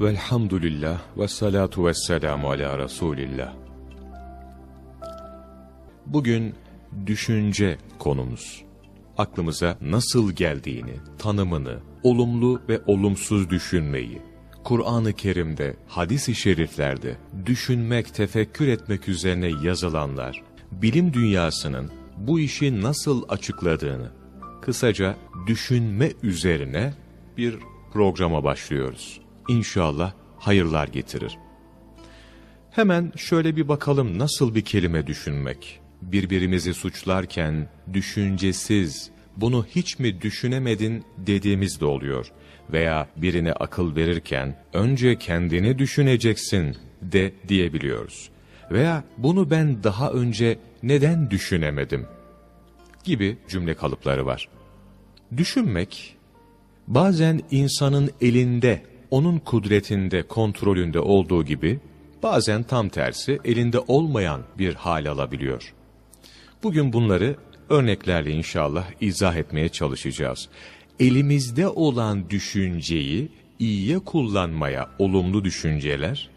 Velhamdülillah ve salatu ve selamu ala Resulillah. Bugün düşünce konumuz. Aklımıza nasıl geldiğini, tanımını, olumlu ve olumsuz düşünmeyi, Kur'an-ı Kerim'de, hadis-i şeriflerde düşünmek, tefekkür etmek üzerine yazılanlar, bilim dünyasının bu işi nasıl açıkladığını, kısaca düşünme üzerine bir programa başlıyoruz. İnşallah hayırlar getirir. Hemen şöyle bir bakalım nasıl bir kelime düşünmek. Birbirimizi suçlarken düşüncesiz, bunu hiç mi düşünemedin dediğimiz de oluyor. Veya birine akıl verirken önce kendini düşüneceksin de diyebiliyoruz. Veya bunu ben daha önce neden düşünemedim gibi cümle kalıpları var. Düşünmek bazen insanın elinde, onun kudretinde, kontrolünde olduğu gibi bazen tam tersi elinde olmayan bir hal alabiliyor. Bugün bunları örneklerle inşallah izah etmeye çalışacağız. Elimizde olan düşünceyi iyiye kullanmaya olumlu düşünceler,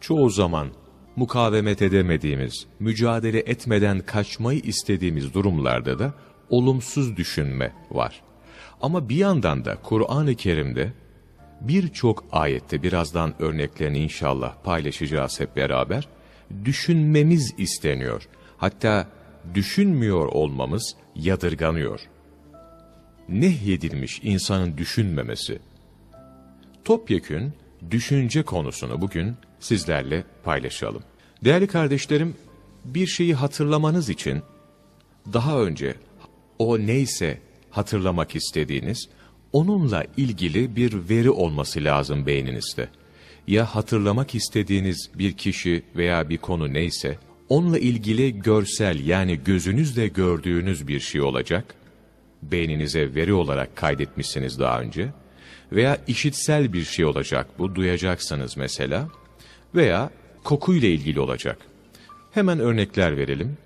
çoğu zaman mukavemet edemediğimiz, mücadele etmeden kaçmayı istediğimiz durumlarda da olumsuz düşünme var. Ama bir yandan da Kur'an-ı Kerim'de birçok ayette birazdan örneklerini inşallah paylaşacağız hep beraber, düşünmemiz isteniyor. Hatta düşünmüyor olmamız yadırganıyor. Nehyedilmiş insanın düşünmemesi. Topyekün düşünce konusunu bugün sizlerle paylaşalım. Değerli kardeşlerim, bir şeyi hatırlamanız için daha önce o neyse hatırlamak istediğiniz, onunla ilgili bir veri olması lazım beyninizde. Ya hatırlamak istediğiniz bir kişi veya bir konu neyse, onunla ilgili görsel yani gözünüzle gördüğünüz bir şey olacak, beyninize veri olarak kaydetmişsiniz daha önce, veya işitsel bir şey olacak bu, duyacaksınız mesela, veya kokuyla ilgili olacak. Hemen örnekler verelim.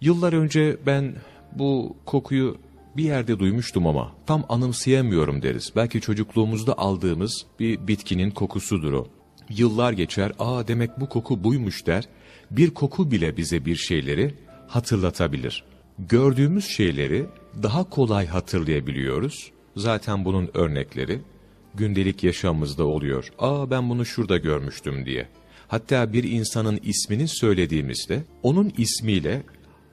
Yıllar önce ben bu kokuyu bir yerde duymuştum ama tam anımsayamıyorum deriz. Belki çocukluğumuzda aldığımız bir bitkinin kokusudur o. Yıllar geçer, aa demek bu koku buymuş der. Bir koku bile bize bir şeyleri hatırlatabilir. Gördüğümüz şeyleri daha kolay hatırlayabiliyoruz. Zaten bunun örnekleri gündelik yaşamımızda oluyor. Aa ben bunu şurada görmüştüm diye. Hatta bir insanın ismini söylediğimizde onun ismiyle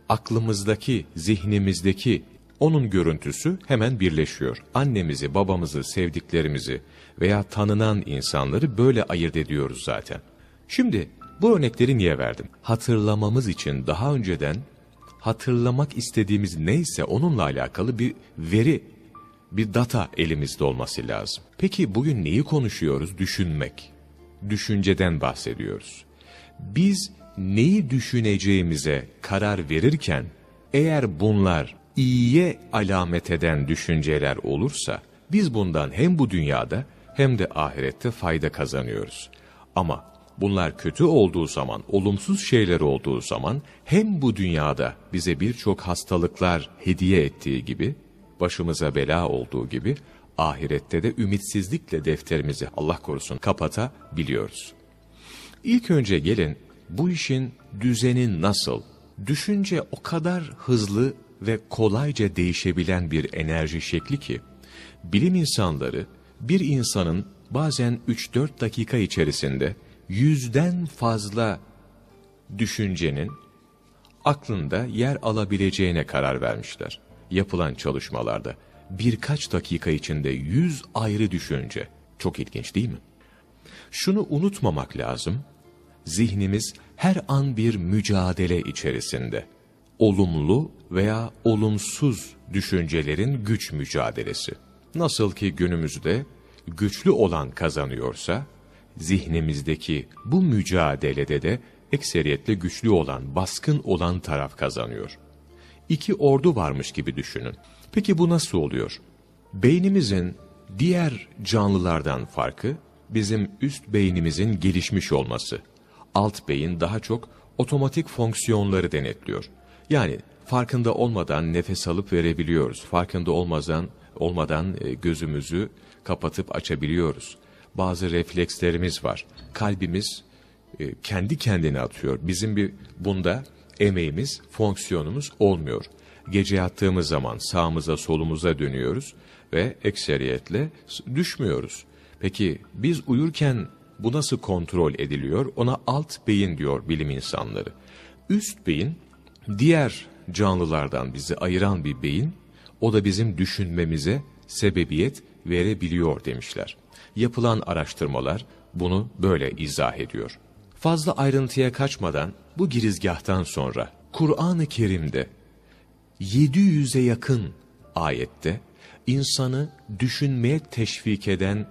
aklımızdaki, zihnimizdeki onun görüntüsü hemen birleşiyor. Annemizi, babamızı, sevdiklerimizi veya tanınan insanları böyle ayırt ediyoruz zaten. Şimdi bu örnekleri niye verdim? Hatırlamamız için daha önceden hatırlamak istediğimiz neyse onunla alakalı bir veri, bir data elimizde olması lazım. Peki bugün neyi konuşuyoruz? Düşünmek. Düşünceden bahsediyoruz. Biz neyi düşüneceğimize karar verirken eğer bunlar iyiye alamet eden düşünceler olursa biz bundan hem bu dünyada hem de ahirette fayda kazanıyoruz. Ama bunlar kötü olduğu zaman, olumsuz şeyler olduğu zaman hem bu dünyada bize birçok hastalıklar hediye ettiği gibi, başımıza bela olduğu gibi, ahirette de ümitsizlikle defterimizi Allah korusun kapatabiliyoruz. İlk önce gelin bu işin düzeni nasıl? Düşünce o kadar hızlı ve kolayca değişebilen bir enerji şekli ki, bilim insanları bir insanın bazen 3-4 dakika içerisinde yüzden fazla düşüncenin aklında yer alabileceğine karar vermişler. Yapılan çalışmalarda birkaç dakika içinde yüz ayrı düşünce. Çok ilginç değil mi? Şunu unutmamak lazım. Zihnimiz her an bir mücadele içerisinde. Olumlu veya olumsuz düşüncelerin güç mücadelesi. Nasıl ki günümüzde güçlü olan kazanıyorsa, zihnimizdeki bu mücadelede de ekseriyetle güçlü olan, baskın olan taraf kazanıyor. İki ordu varmış gibi düşünün. Peki bu nasıl oluyor? Beynimizin diğer canlılardan farkı, bizim üst beynimizin gelişmiş olması. Alt beyin daha çok otomatik fonksiyonları denetliyor. Yani farkında olmadan nefes alıp verebiliyoruz. Farkında olmadan olmadan e, gözümüzü kapatıp açabiliyoruz. bazı reflekslerimiz var. Kalbimiz e, kendi kendine atıyor. Bizim bir bunda emeğimiz, fonksiyonumuz olmuyor. Gece yattığımız zaman sağımıza solumuza dönüyoruz ve ekseriyetle düşmüyoruz. Peki biz uyurken bu nasıl kontrol ediliyor? Ona alt beyin diyor bilim insanları. Üst beyin diğer canlılardan bizi ayıran bir beyin. O da bizim düşünmemize sebebiyet verebiliyor demişler. Yapılan araştırmalar bunu böyle izah ediyor. Fazla ayrıntıya kaçmadan bu girizgahtan sonra Kur'an-ı Kerim'de 700'e yakın ayette insanı düşünmeye teşvik eden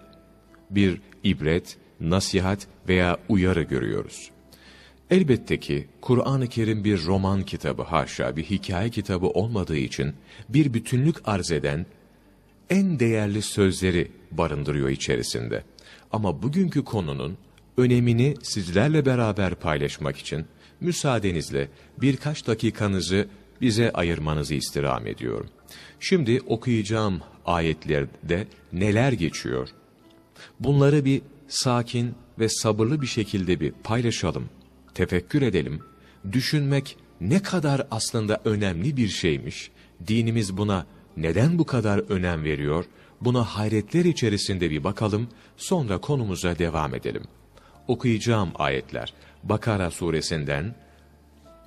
bir ibret, nasihat veya uyarı görüyoruz. Elbette ki Kur'an-ı Kerim bir roman kitabı haşa bir hikaye kitabı olmadığı için bir bütünlük arz eden en değerli sözleri barındırıyor içerisinde. Ama bugünkü konunun önemini sizlerle beraber paylaşmak için müsaadenizle birkaç dakikanızı bize ayırmanızı istirham ediyorum. Şimdi okuyacağım ayetlerde neler geçiyor? Bunları bir sakin ve sabırlı bir şekilde bir paylaşalım, tefekkür edelim. Düşünmek ne kadar aslında önemli bir şeymiş, dinimiz buna neden bu kadar önem veriyor, buna hayretler içerisinde bir bakalım, sonra konumuza devam edelim. Okuyacağım ayetler, Bakara suresinden,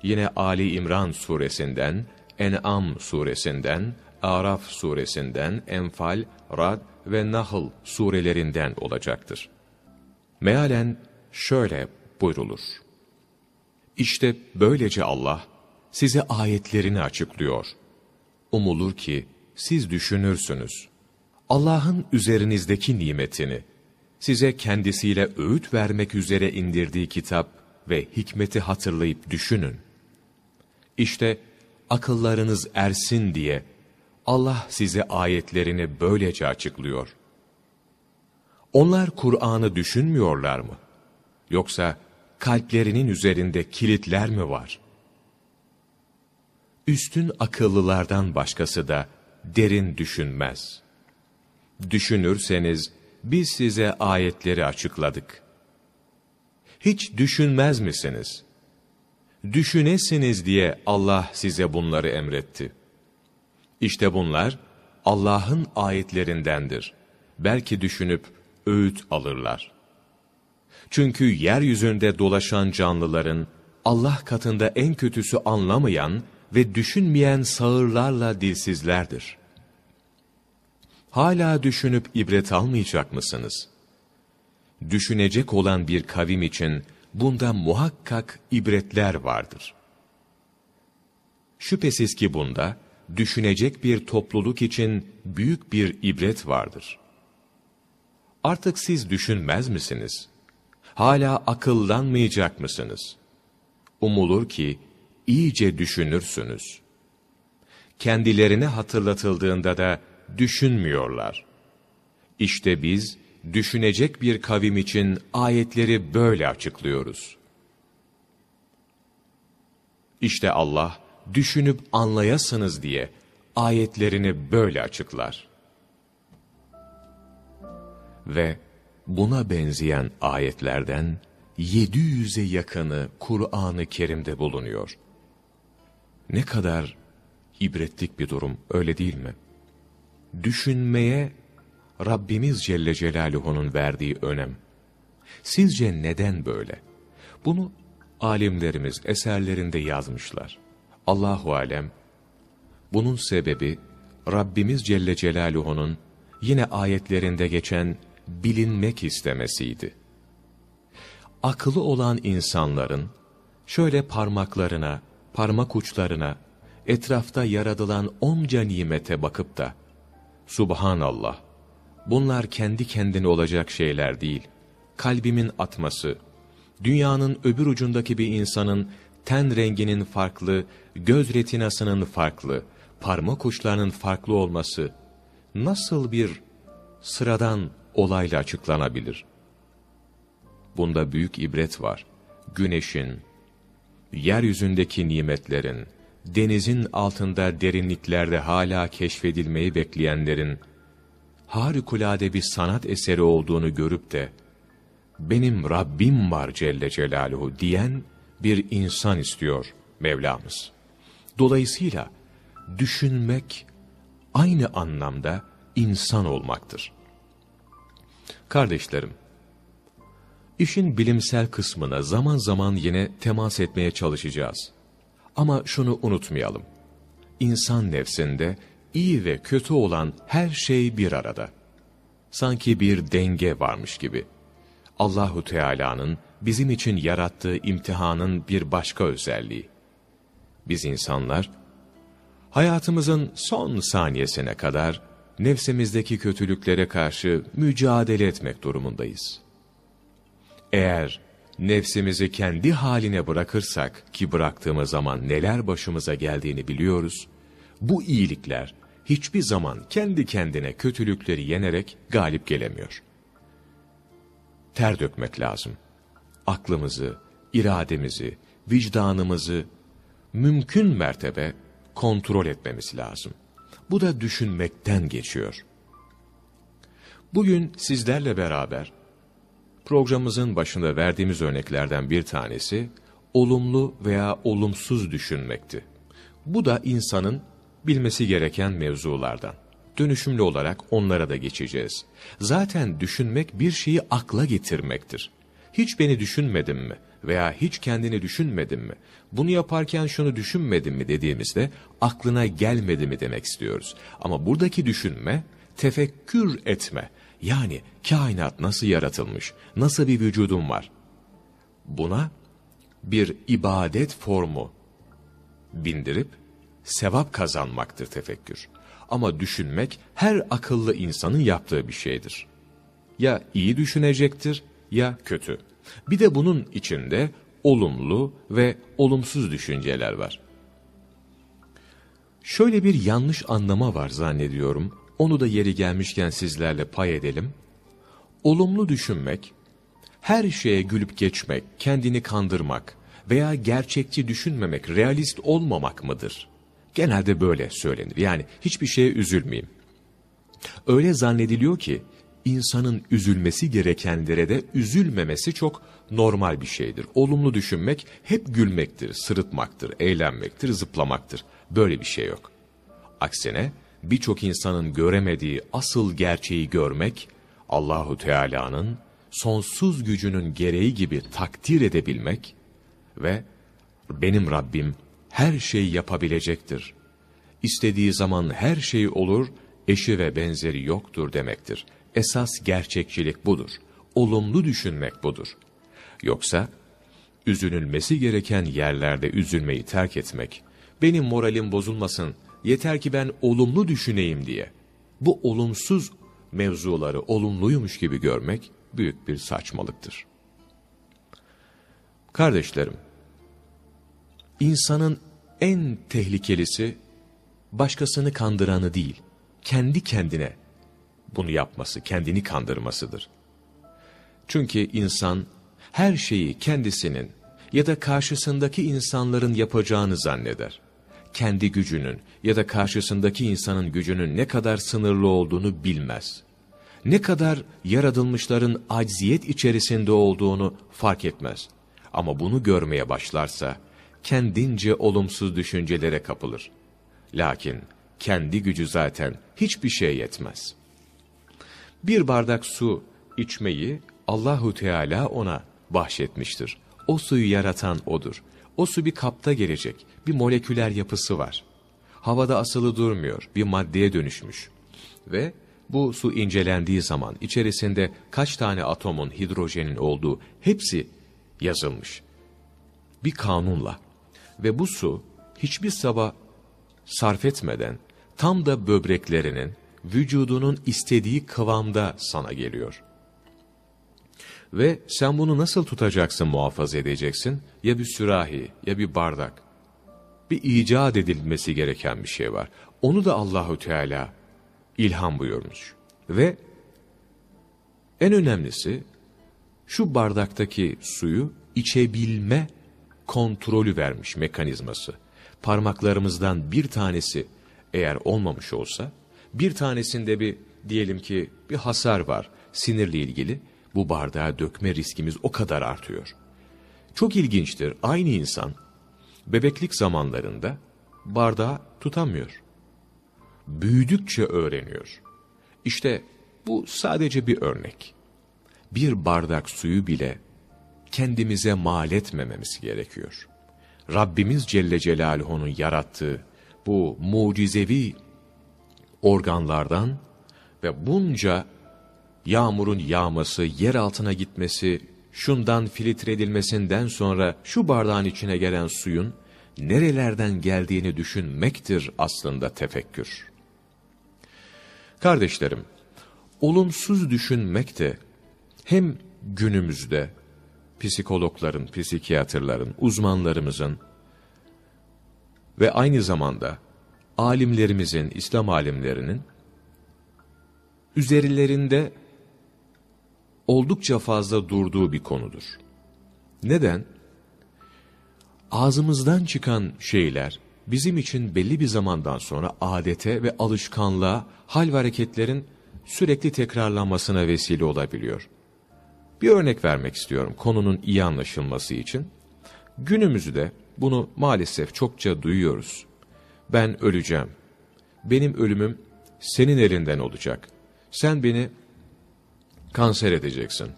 yine Ali İmran suresinden, En'am suresinden, Araf suresinden, Enfal, Rad ve Nahl surelerinden olacaktır. Mealen şöyle buyrulur. İşte böylece Allah size ayetlerini açıklıyor. Umulur ki siz düşünürsünüz. Allah'ın üzerinizdeki nimetini, size kendisiyle öğüt vermek üzere indirdiği kitap ve hikmeti hatırlayıp düşünün. İşte akıllarınız ersin diye Allah size ayetlerini böylece açıklıyor. Onlar Kur'an'ı düşünmüyorlar mı? Yoksa kalplerinin üzerinde kilitler mi var? Üstün akıllılardan başkası da derin düşünmez. Düşünürseniz biz size ayetleri açıkladık. Hiç düşünmez misiniz? Düşünesiniz diye Allah size bunları emretti. İşte bunlar Allah'ın ayetlerindendir. Belki düşünüp öğüt alırlar. Çünkü yeryüzünde dolaşan canlıların Allah katında en kötüsü anlamayan ve düşünmeyen sağırlarla dilsizlerdir. Hala düşünüp ibret almayacak mısınız? Düşünecek olan bir kavim için bunda muhakkak ibretler vardır. Şüphesiz ki bunda, düşünecek bir topluluk için büyük bir ibret vardır. Artık siz düşünmez misiniz? Hala akıllanmayacak mısınız? Umulur ki iyice düşünürsünüz. Kendilerine hatırlatıldığında da düşünmüyorlar. İşte biz düşünecek bir kavim için ayetleri böyle açıklıyoruz. İşte Allah düşünüp anlayasınız diye ayetlerini böyle açıklar. Ve buna benzeyen ayetlerden 700'e yakını Kur'an-ı Kerim'de bulunuyor. Ne kadar ibretlik bir durum öyle değil mi? Düşünmeye Rabbimiz Celle Celaluhu'nun verdiği önem. Sizce neden böyle? Bunu alimlerimiz eserlerinde yazmışlar. Allahu alem. Bunun sebebi Rabbimiz Celle Celaluhu'nun yine ayetlerinde geçen bilinmek istemesiydi. Akıllı olan insanların şöyle parmaklarına, parmak uçlarına, etrafta yaradılan onca nimete bakıp da Subhanallah, bunlar kendi kendine olacak şeyler değil. Kalbimin atması, dünyanın öbür ucundaki bir insanın ten renginin farklı, göz retinasının farklı, parmak uçlarının farklı olması nasıl bir sıradan olayla açıklanabilir? Bunda büyük ibret var. Güneşin, yeryüzündeki nimetlerin, denizin altında derinliklerde hala keşfedilmeyi bekleyenlerin, harikulade bir sanat eseri olduğunu görüp de benim Rabbim var Celle Celaluhu diyen bir insan istiyor Mevlamız. Dolayısıyla düşünmek aynı anlamda insan olmaktır. Kardeşlerim, işin bilimsel kısmına zaman zaman yine temas etmeye çalışacağız. Ama şunu unutmayalım. İnsan nefsinde iyi ve kötü olan her şey bir arada. Sanki bir denge varmış gibi. Allahu Teala'nın bizim için yarattığı imtihanın bir başka özelliği. Biz insanlar hayatımızın son saniyesine kadar nefsimizdeki kötülüklere karşı mücadele etmek durumundayız. Eğer nefsimizi kendi haline bırakırsak ki bıraktığımız zaman neler başımıza geldiğini biliyoruz, bu iyilikler hiçbir zaman kendi kendine kötülükleri yenerek galip gelemiyor. Ter dökmek lazım. Aklımızı, irademizi, vicdanımızı mümkün mertebe kontrol etmemiz lazım. Bu da düşünmekten geçiyor. Bugün sizlerle beraber programımızın başında verdiğimiz örneklerden bir tanesi olumlu veya olumsuz düşünmekti. Bu da insanın bilmesi gereken mevzulardan. Dönüşümlü olarak onlara da geçeceğiz. Zaten düşünmek bir şeyi akla getirmektir. Hiç beni düşünmedin mi veya hiç kendini düşünmedin mi? Bunu yaparken şunu düşünmedin mi dediğimizde aklına gelmedi mi demek istiyoruz. Ama buradaki düşünme tefekkür etme. Yani kainat nasıl yaratılmış, nasıl bir vücudum var? Buna bir ibadet formu bindirip sevap kazanmaktır tefekkür. Ama düşünmek her akıllı insanın yaptığı bir şeydir. Ya iyi düşünecektir ya kötü. Bir de bunun içinde olumlu ve olumsuz düşünceler var. Şöyle bir yanlış anlama var zannediyorum. Onu da yeri gelmişken sizlerle pay edelim. Olumlu düşünmek, her şeye gülüp geçmek, kendini kandırmak veya gerçekçi düşünmemek, realist olmamak mıdır? Genelde böyle söylenir. Yani hiçbir şeye üzülmeyeyim. Öyle zannediliyor ki insanın üzülmesi gerekenlere de üzülmemesi çok normal bir şeydir. Olumlu düşünmek hep gülmektir, sırıtmaktır, eğlenmektir, zıplamaktır. Böyle bir şey yok. Aksine birçok insanın göremediği asıl gerçeği görmek, Allahu Teala'nın sonsuz gücünün gereği gibi takdir edebilmek ve benim Rabbim her şeyi yapabilecektir. İstediği zaman her şey olur, eşi ve benzeri yoktur demektir. Esas gerçekçilik budur. Olumlu düşünmek budur. Yoksa üzülülmesi gereken yerlerde üzülmeyi terk etmek, benim moralim bozulmasın, yeter ki ben olumlu düşüneyim diye. Bu olumsuz mevzuları olumluymuş gibi görmek büyük bir saçmalıktır. Kardeşlerim, insanın en tehlikelisi başkasını kandıranı değil, kendi kendine bunu yapması, kendini kandırmasıdır. Çünkü insan her şeyi kendisinin ya da karşısındaki insanların yapacağını zanneder. Kendi gücünün ya da karşısındaki insanın gücünün ne kadar sınırlı olduğunu bilmez. Ne kadar yaratılmışların acziyet içerisinde olduğunu fark etmez. Ama bunu görmeye başlarsa kendince olumsuz düşüncelere kapılır. Lakin kendi gücü zaten hiçbir şey yetmez. Bir bardak su içmeyi Allahu Teala ona bahşetmiştir. O suyu yaratan odur. O su bir kapta gelecek. Bir moleküler yapısı var. Havada asılı durmuyor. Bir maddeye dönüşmüş. Ve bu su incelendiği zaman içerisinde kaç tane atomun, hidrojenin olduğu hepsi yazılmış. Bir kanunla. Ve bu su hiçbir sabah sarf etmeden tam da böbreklerinin, vücudunun istediği kıvamda sana geliyor. Ve sen bunu nasıl tutacaksın, muhafaza edeceksin? Ya bir sürahi, ya bir bardak. Bir icat edilmesi gereken bir şey var. Onu da Allahu Teala ilham buyurmuş. Ve en önemlisi şu bardaktaki suyu içebilme kontrolü vermiş mekanizması. Parmaklarımızdan bir tanesi eğer olmamış olsa, bir tanesinde bir diyelim ki bir hasar var sinirle ilgili. Bu bardağa dökme riskimiz o kadar artıyor. Çok ilginçtir. Aynı insan bebeklik zamanlarında bardağı tutamıyor. Büyüdükçe öğreniyor. İşte bu sadece bir örnek. Bir bardak suyu bile kendimize mal etmememiz gerekiyor. Rabbimiz Celle Celaluhu'nun yarattığı bu mucizevi organlardan ve bunca yağmurun yağması, yer altına gitmesi, şundan filtre edilmesinden sonra şu bardağın içine gelen suyun nerelerden geldiğini düşünmektir aslında tefekkür. Kardeşlerim, olumsuz düşünmek de hem günümüzde psikologların, psikiyatrların, uzmanlarımızın ve aynı zamanda alimlerimizin, İslam alimlerinin üzerlerinde oldukça fazla durduğu bir konudur. Neden? Ağzımızdan çıkan şeyler bizim için belli bir zamandan sonra adete ve alışkanlığa, hal ve hareketlerin sürekli tekrarlanmasına vesile olabiliyor. Bir örnek vermek istiyorum konunun iyi anlaşılması için. Günümüzde bunu maalesef çokça duyuyoruz. Ben öleceğim. Benim ölümüm senin elinden olacak. Sen beni kanser edeceksin.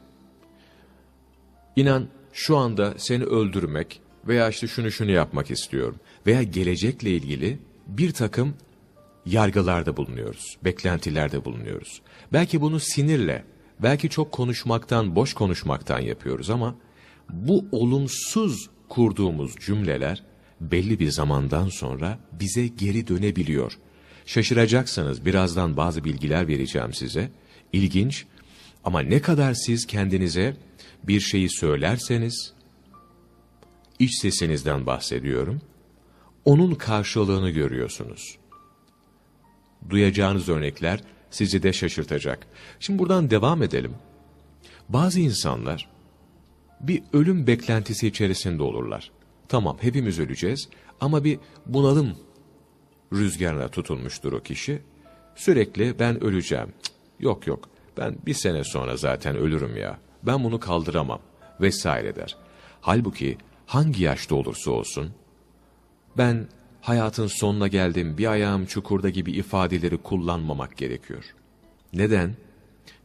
İnan şu anda seni öldürmek veya işte şunu şunu yapmak istiyorum. Veya gelecekle ilgili bir takım yargılarda bulunuyoruz, beklentilerde bulunuyoruz. Belki bunu sinirle, belki çok konuşmaktan, boş konuşmaktan yapıyoruz ama bu olumsuz kurduğumuz cümleler belli bir zamandan sonra bize geri dönebiliyor. Şaşıracaksınız, birazdan bazı bilgiler vereceğim size. İlginç ama ne kadar siz kendinize bir şeyi söylerseniz, iç sesinizden bahsediyorum, onun karşılığını görüyorsunuz. Duyacağınız örnekler sizi de şaşırtacak. Şimdi buradan devam edelim. Bazı insanlar bir ölüm beklentisi içerisinde olurlar. Tamam hepimiz öleceğiz ama bir bunalım rüzgarına tutulmuştur o kişi. Sürekli ben öleceğim. Yok yok ben bir sene sonra zaten ölürüm ya. Ben bunu kaldıramam vesaire der. Halbuki hangi yaşta olursa olsun ben hayatın sonuna geldim bir ayağım çukurda gibi ifadeleri kullanmamak gerekiyor. Neden?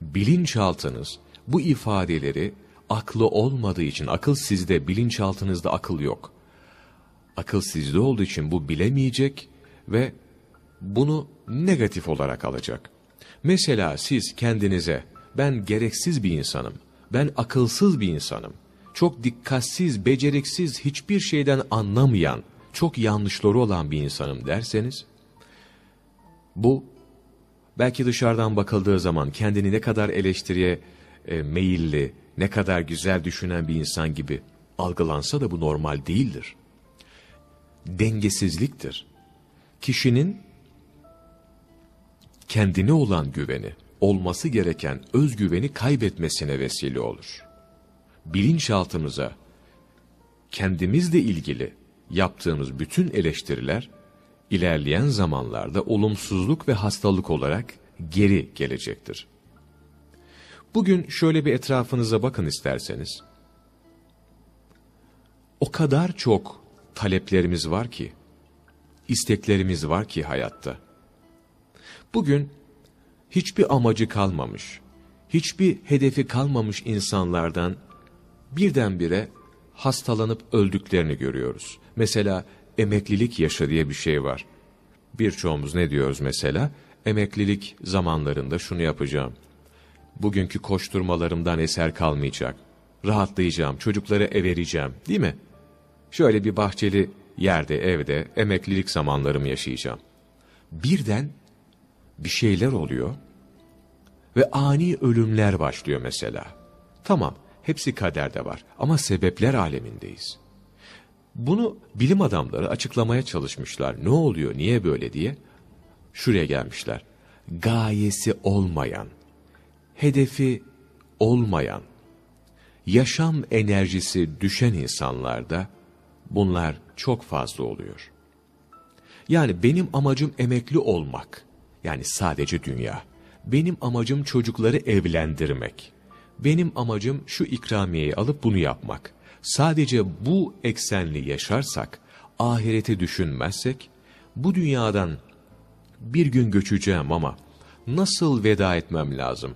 Bilinçaltınız bu ifadeleri aklı olmadığı için akıl sizde bilinçaltınızda akıl yok. Akıl sizde olduğu için bu bilemeyecek ve bunu negatif olarak alacak. Mesela siz kendinize ben gereksiz bir insanım, ben akılsız bir insanım, çok dikkatsiz, beceriksiz, hiçbir şeyden anlamayan, çok yanlışları olan bir insanım derseniz, bu belki dışarıdan bakıldığı zaman kendini ne kadar eleştiriye e, meyilli, ne kadar güzel düşünen bir insan gibi algılansa da bu normal değildir. Dengesizliktir. Kişinin kendine olan güveni, olması gereken özgüveni kaybetmesine vesile olur. Bilinçaltımıza kendimizle ilgili yaptığımız bütün eleştiriler ilerleyen zamanlarda olumsuzluk ve hastalık olarak geri gelecektir. Bugün şöyle bir etrafınıza bakın isterseniz. O kadar çok taleplerimiz var ki, isteklerimiz var ki hayatta. Bugün hiçbir amacı kalmamış, hiçbir hedefi kalmamış insanlardan birdenbire hastalanıp öldüklerini görüyoruz. Mesela emeklilik yaşı diye bir şey var. Birçoğumuz ne diyoruz mesela? Emeklilik zamanlarında şunu yapacağım. Bugünkü koşturmalarımdan eser kalmayacak. Rahatlayacağım, çocukları ev vereceğim, değil mi? Şöyle bir bahçeli yerde, evde emeklilik zamanlarımı yaşayacağım. Birden bir şeyler oluyor ve ani ölümler başlıyor mesela. Tamam, hepsi kaderde var ama sebepler alemindeyiz. Bunu bilim adamları açıklamaya çalışmışlar. Ne oluyor, niye böyle diye. Şuraya gelmişler. Gayesi olmayan, hedefi olmayan, yaşam enerjisi düşen insanlarda bunlar çok fazla oluyor. Yani benim amacım emekli olmak. Yani sadece dünya. benim amacım çocukları evlendirmek. Benim amacım şu ikramiyeyi alıp bunu yapmak. Sadece bu eksenli yaşarsak, ahireti düşünmezsek, bu dünyadan bir gün göçeceğim ama nasıl veda etmem lazım?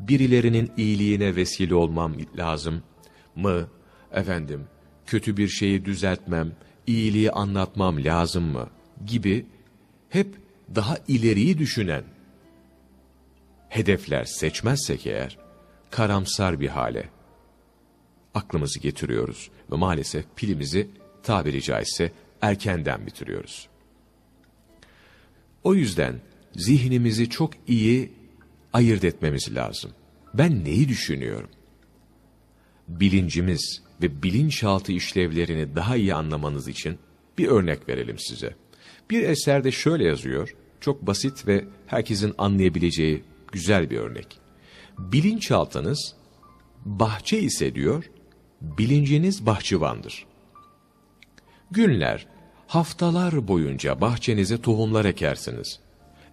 Birilerinin iyiliğine vesile olmam lazım mı? Efendim, kötü bir şeyi düzeltmem, iyiliği anlatmam lazım mı? Gibi hep daha ileriyi düşünen hedefler seçmezsek eğer, karamsar bir hale aklımızı getiriyoruz ve maalesef pilimizi tabiri caizse erkenden bitiriyoruz. O yüzden zihnimizi çok iyi ayırt etmemiz lazım. Ben neyi düşünüyorum? Bilincimiz ve bilinçaltı işlevlerini daha iyi anlamanız için bir örnek verelim size. Bir eserde şöyle yazıyor, çok basit ve herkesin anlayabileceği güzel bir örnek. Bilinçaltınız bahçe ise diyor, bilinciniz bahçıvandır. Günler, haftalar boyunca bahçenize tohumlar ekersiniz.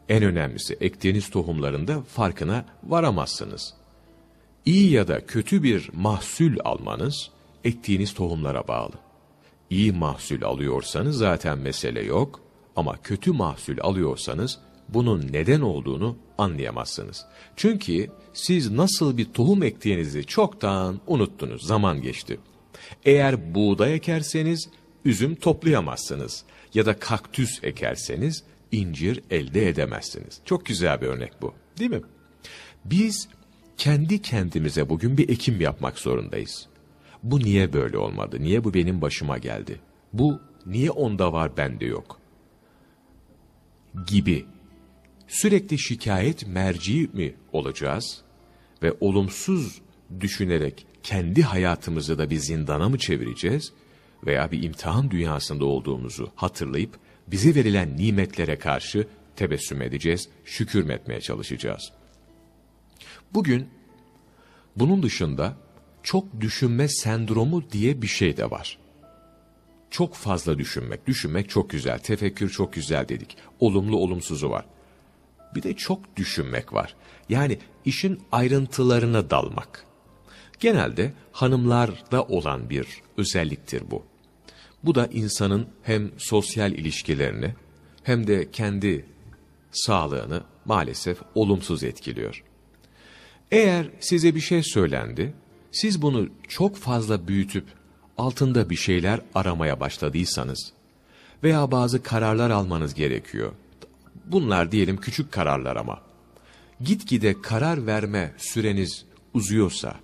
En önemlisi ektiğiniz tohumlarında farkına varamazsınız. İyi ya da kötü bir mahsul almanız ektiğiniz tohumlara bağlı. İyi mahsul alıyorsanız zaten mesele yok ama kötü mahsul alıyorsanız bunun neden olduğunu anlayamazsınız. Çünkü siz nasıl bir tohum ektiğinizi çoktan unuttunuz, zaman geçti. Eğer buğday ekerseniz üzüm toplayamazsınız ya da kaktüs ekerseniz incir elde edemezsiniz. Çok güzel bir örnek bu, değil mi? Biz kendi kendimize bugün bir ekim yapmak zorundayız. Bu niye böyle olmadı? Niye bu benim başıma geldi? Bu niye onda var bende yok? Gibi sürekli şikayet merci mi olacağız ve olumsuz düşünerek kendi hayatımızı da bir zindana mı çevireceğiz veya bir imtihan dünyasında olduğumuzu hatırlayıp bize verilen nimetlere karşı tebessüm edeceğiz, şükür etmeye çalışacağız. Bugün bunun dışında çok düşünme sendromu diye bir şey de var. Çok fazla düşünmek, düşünmek çok güzel, tefekkür çok güzel dedik. Olumlu olumsuzu var. Bir de çok düşünmek var. Yani işin ayrıntılarına dalmak. Genelde hanımlarda olan bir özelliktir bu. Bu da insanın hem sosyal ilişkilerini hem de kendi sağlığını maalesef olumsuz etkiliyor. Eğer size bir şey söylendi, siz bunu çok fazla büyütüp altında bir şeyler aramaya başladıysanız veya bazı kararlar almanız gerekiyor. Bunlar diyelim küçük kararlar ama. Gitgide karar verme süreniz uzuyorsa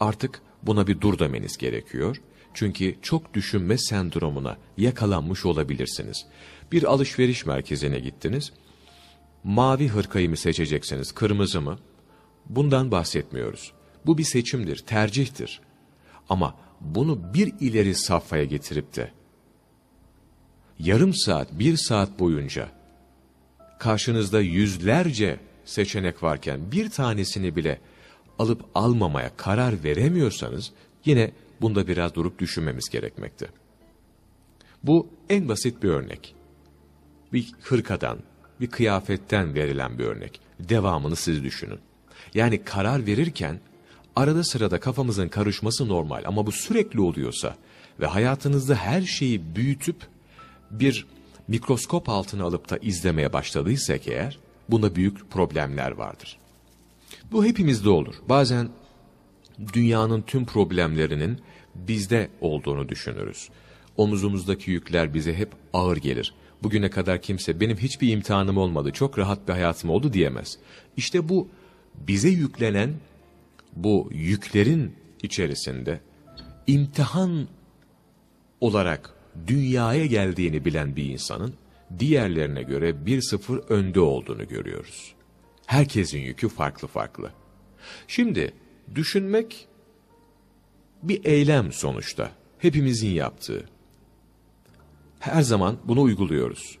artık buna bir dur demeniz gerekiyor. Çünkü çok düşünme sendromuna yakalanmış olabilirsiniz. Bir alışveriş merkezine gittiniz. Mavi hırkayı mı seçeceksiniz, kırmızı mı? Bundan bahsetmiyoruz. Bu bir seçimdir, tercihtir. Ama bunu bir ileri safhaya getirip de yarım saat, bir saat boyunca karşınızda yüzlerce seçenek varken bir tanesini bile alıp almamaya karar veremiyorsanız yine bunda biraz durup düşünmemiz gerekmekte. Bu en basit bir örnek. Bir hırkadan, bir kıyafetten verilen bir örnek. Devamını siz düşünün. Yani karar verirken arada sırada kafamızın karışması normal ama bu sürekli oluyorsa ve hayatınızda her şeyi büyütüp bir mikroskop altına alıp da izlemeye başladıysak eğer, bunda büyük problemler vardır. Bu hepimizde olur. Bazen dünyanın tüm problemlerinin bizde olduğunu düşünürüz. Omuzumuzdaki yükler bize hep ağır gelir. Bugüne kadar kimse benim hiçbir imtihanım olmadı, çok rahat bir hayatım oldu diyemez. İşte bu bize yüklenen bu yüklerin içerisinde imtihan olarak dünyaya geldiğini bilen bir insanın diğerlerine göre bir sıfır önde olduğunu görüyoruz. Herkesin yükü farklı farklı. Şimdi düşünmek bir eylem sonuçta. Hepimizin yaptığı. Her zaman bunu uyguluyoruz.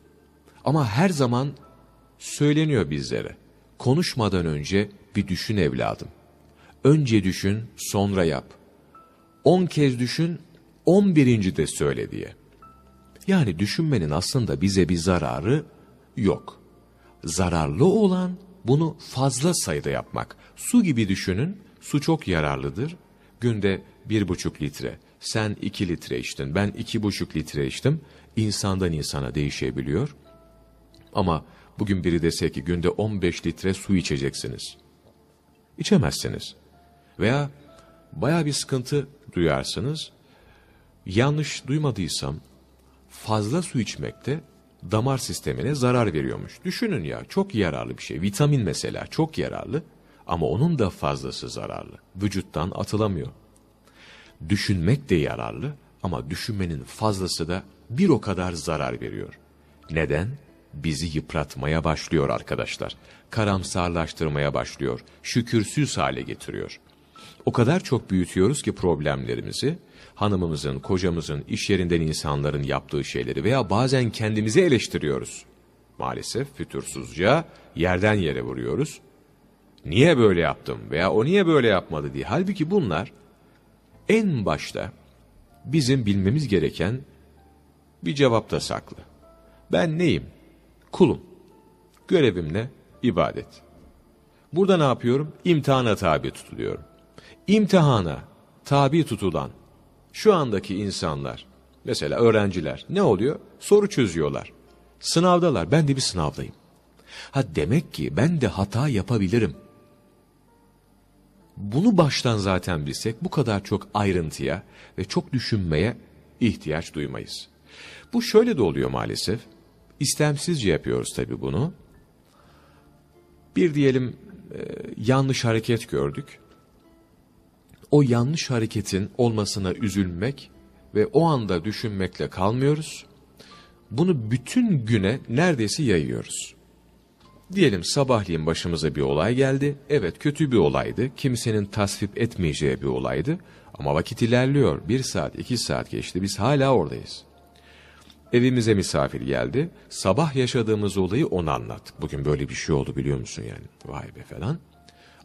Ama her zaman söyleniyor bizlere. Konuşmadan önce bir düşün evladım. Önce düşün, sonra yap. On kez düşün, on birinci de söyle diye. Yani düşünmenin aslında bize bir zararı yok. Zararlı olan bunu fazla sayıda yapmak. Su gibi düşünün, su çok yararlıdır. Günde bir buçuk litre, sen iki litre içtin, ben iki buçuk litre içtim. İnsandan insana değişebiliyor. Ama bugün biri dese ki günde 15 litre su içeceksiniz. İçemezsiniz. Veya baya bir sıkıntı duyarsınız. Yanlış duymadıysam fazla su içmekte damar sistemine zarar veriyormuş. Düşünün ya çok yararlı bir şey. Vitamin mesela çok yararlı ama onun da fazlası zararlı. Vücuttan atılamıyor. Düşünmek de yararlı ama düşünmenin fazlası da bir o kadar zarar veriyor. Neden? Bizi yıpratmaya başlıyor arkadaşlar. Karamsarlaştırmaya başlıyor. Şükürsüz hale getiriyor. O kadar çok büyütüyoruz ki problemlerimizi, hanımımızın, kocamızın, iş yerinden insanların yaptığı şeyleri veya bazen kendimizi eleştiriyoruz. Maalesef fütursuzca yerden yere vuruyoruz. Niye böyle yaptım veya o niye böyle yapmadı diye. Halbuki bunlar en başta bizim bilmemiz gereken bir cevapta saklı. Ben neyim? Kulum. Görevim ne? İbadet. Burada ne yapıyorum? İmtihana tabi tutuluyorum. İmtihana tabi tutulan şu andaki insanlar, mesela öğrenciler ne oluyor? Soru çözüyorlar. Sınavdalar, ben de bir sınavdayım. Ha demek ki ben de hata yapabilirim. Bunu baştan zaten bilsek bu kadar çok ayrıntıya ve çok düşünmeye ihtiyaç duymayız. Bu şöyle de oluyor maalesef. İstemsizce yapıyoruz tabii bunu. Bir diyelim e, yanlış hareket gördük. O yanlış hareketin olmasına üzülmek ve o anda düşünmekle kalmıyoruz. Bunu bütün güne neredeyse yayıyoruz. Diyelim sabahleyin başımıza bir olay geldi. Evet kötü bir olaydı. Kimsenin tasvip etmeyeceği bir olaydı. Ama vakit ilerliyor. Bir saat, iki saat geçti. Biz hala oradayız. Evimize misafir geldi. Sabah yaşadığımız olayı ona anlattık. Bugün böyle bir şey oldu biliyor musun yani? Vay be falan.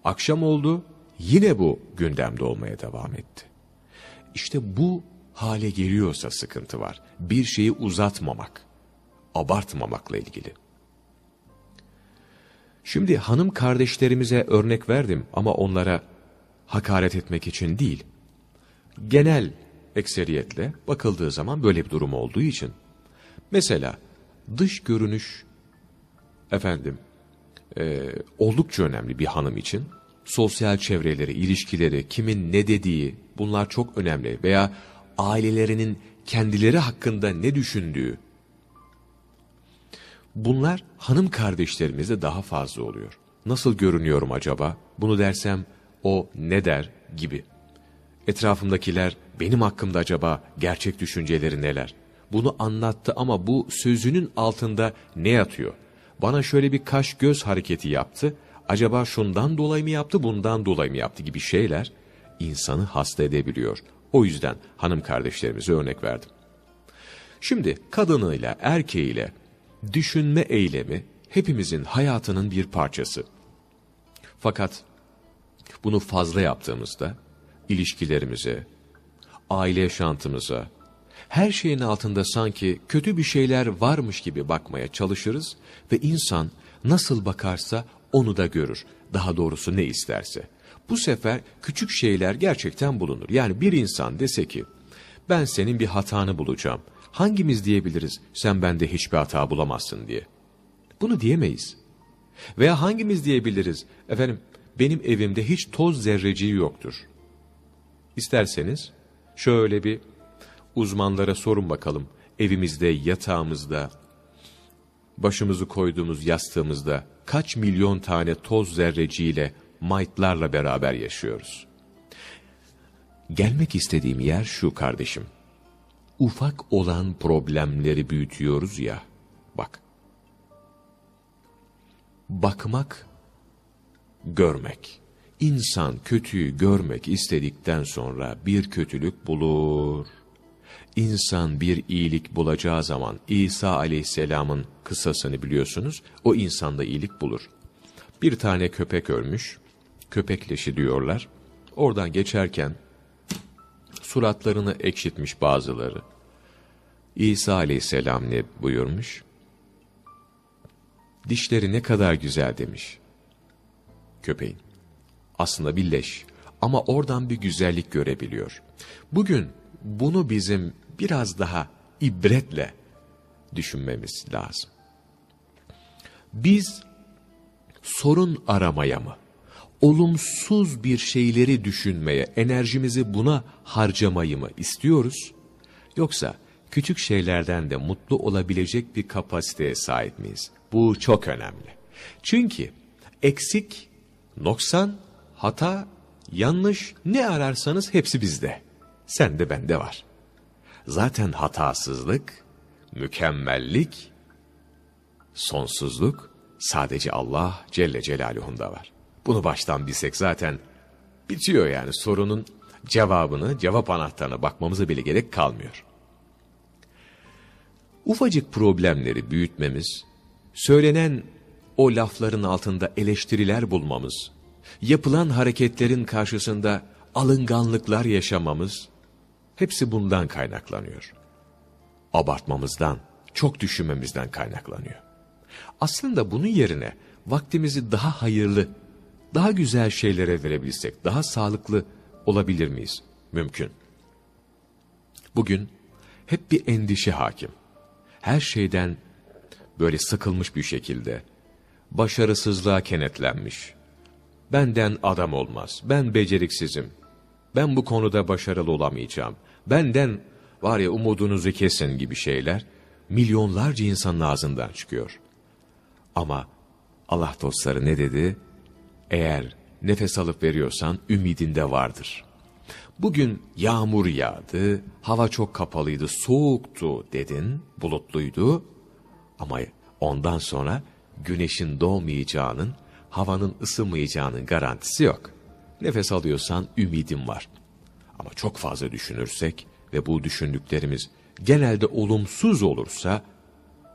Akşam oldu. Yine bu gündemde olmaya devam etti. İşte bu hale geliyorsa sıkıntı var. Bir şeyi uzatmamak, abartmamakla ilgili. Şimdi hanım kardeşlerimize örnek verdim ama onlara hakaret etmek için değil. Genel ekseriyetle bakıldığı zaman böyle bir durum olduğu için. Mesela dış görünüş efendim e, oldukça önemli bir hanım için. Sosyal çevreleri, ilişkileri, kimin ne dediği bunlar çok önemli. Veya ailelerinin kendileri hakkında ne düşündüğü Bunlar hanım kardeşlerimizde daha fazla oluyor. Nasıl görünüyorum acaba? Bunu dersem o ne der gibi. Etrafımdakiler benim hakkımda acaba gerçek düşünceleri neler? Bunu anlattı ama bu sözünün altında ne yatıyor? Bana şöyle bir kaş göz hareketi yaptı. Acaba şundan dolayı mı yaptı, bundan dolayı mı yaptı gibi şeyler insanı hasta edebiliyor. O yüzden hanım kardeşlerimize örnek verdim. Şimdi kadınıyla, erkeğiyle düşünme eylemi hepimizin hayatının bir parçası. Fakat bunu fazla yaptığımızda ilişkilerimize, aile yaşantımıza, her şeyin altında sanki kötü bir şeyler varmış gibi bakmaya çalışırız ve insan nasıl bakarsa onu da görür. Daha doğrusu ne isterse. Bu sefer küçük şeyler gerçekten bulunur. Yani bir insan dese ki ben senin bir hatanı bulacağım hangimiz diyebiliriz sen bende hiçbir hata bulamazsın diye? Bunu diyemeyiz. Veya hangimiz diyebiliriz efendim benim evimde hiç toz zerreciği yoktur. İsterseniz şöyle bir uzmanlara sorun bakalım. Evimizde, yatağımızda, başımızı koyduğumuz yastığımızda kaç milyon tane toz zerreciğiyle, maytlarla beraber yaşıyoruz. Gelmek istediğim yer şu kardeşim ufak olan problemleri büyütüyoruz ya, bak. Bakmak, görmek. İnsan kötüyü görmek istedikten sonra bir kötülük bulur. İnsan bir iyilik bulacağı zaman İsa aleyhisselamın kıssasını biliyorsunuz. O insanda iyilik bulur. Bir tane köpek ölmüş. Köpek diyorlar. Oradan geçerken suratlarını ekşitmiş bazıları. İsa aleyhisselam ne buyurmuş? Dişleri ne kadar güzel demiş. köpeğin. Aslında bir leş ama oradan bir güzellik görebiliyor. Bugün bunu bizim biraz daha ibretle düşünmemiz lazım. Biz sorun aramaya mı, olumsuz bir şeyleri düşünmeye, enerjimizi buna harcamayı mı istiyoruz? Yoksa küçük şeylerden de mutlu olabilecek bir kapasiteye sahip miyiz? Bu çok önemli. Çünkü eksik, noksan, hata, yanlış ne ararsanız hepsi bizde. Sen de bende var. Zaten hatasızlık, mükemmellik, sonsuzluk sadece Allah Celle Celaluhu'nda var. Bunu baştan bilsek zaten bitiyor yani sorunun cevabını, cevap anahtarına bakmamıza bile gerek kalmıyor. Ufacık problemleri büyütmemiz, söylenen o lafların altında eleştiriler bulmamız, yapılan hareketlerin karşısında alınganlıklar yaşamamız, hepsi bundan kaynaklanıyor. Abartmamızdan, çok düşünmemizden kaynaklanıyor. Aslında bunun yerine vaktimizi daha hayırlı, daha güzel şeylere verebilsek, daha sağlıklı olabilir miyiz? Mümkün. Bugün hep bir endişe hakim. Her şeyden böyle sıkılmış bir şekilde, başarısızlığa kenetlenmiş. Benden adam olmaz, ben beceriksizim, ben bu konuda başarılı olamayacağım, benden var ya umudunuzu kesin gibi şeyler milyonlarca insanın ağzından çıkıyor. Ama Allah dostları ne dedi? Eğer nefes alıp veriyorsan ümidinde vardır. Bugün yağmur yağdı, hava çok kapalıydı, soğuktu dedin, bulutluydu. Ama ondan sonra güneşin doğmayacağının, havanın ısınmayacağının garantisi yok. Nefes alıyorsan ümidim var. Ama çok fazla düşünürsek ve bu düşündüklerimiz genelde olumsuz olursa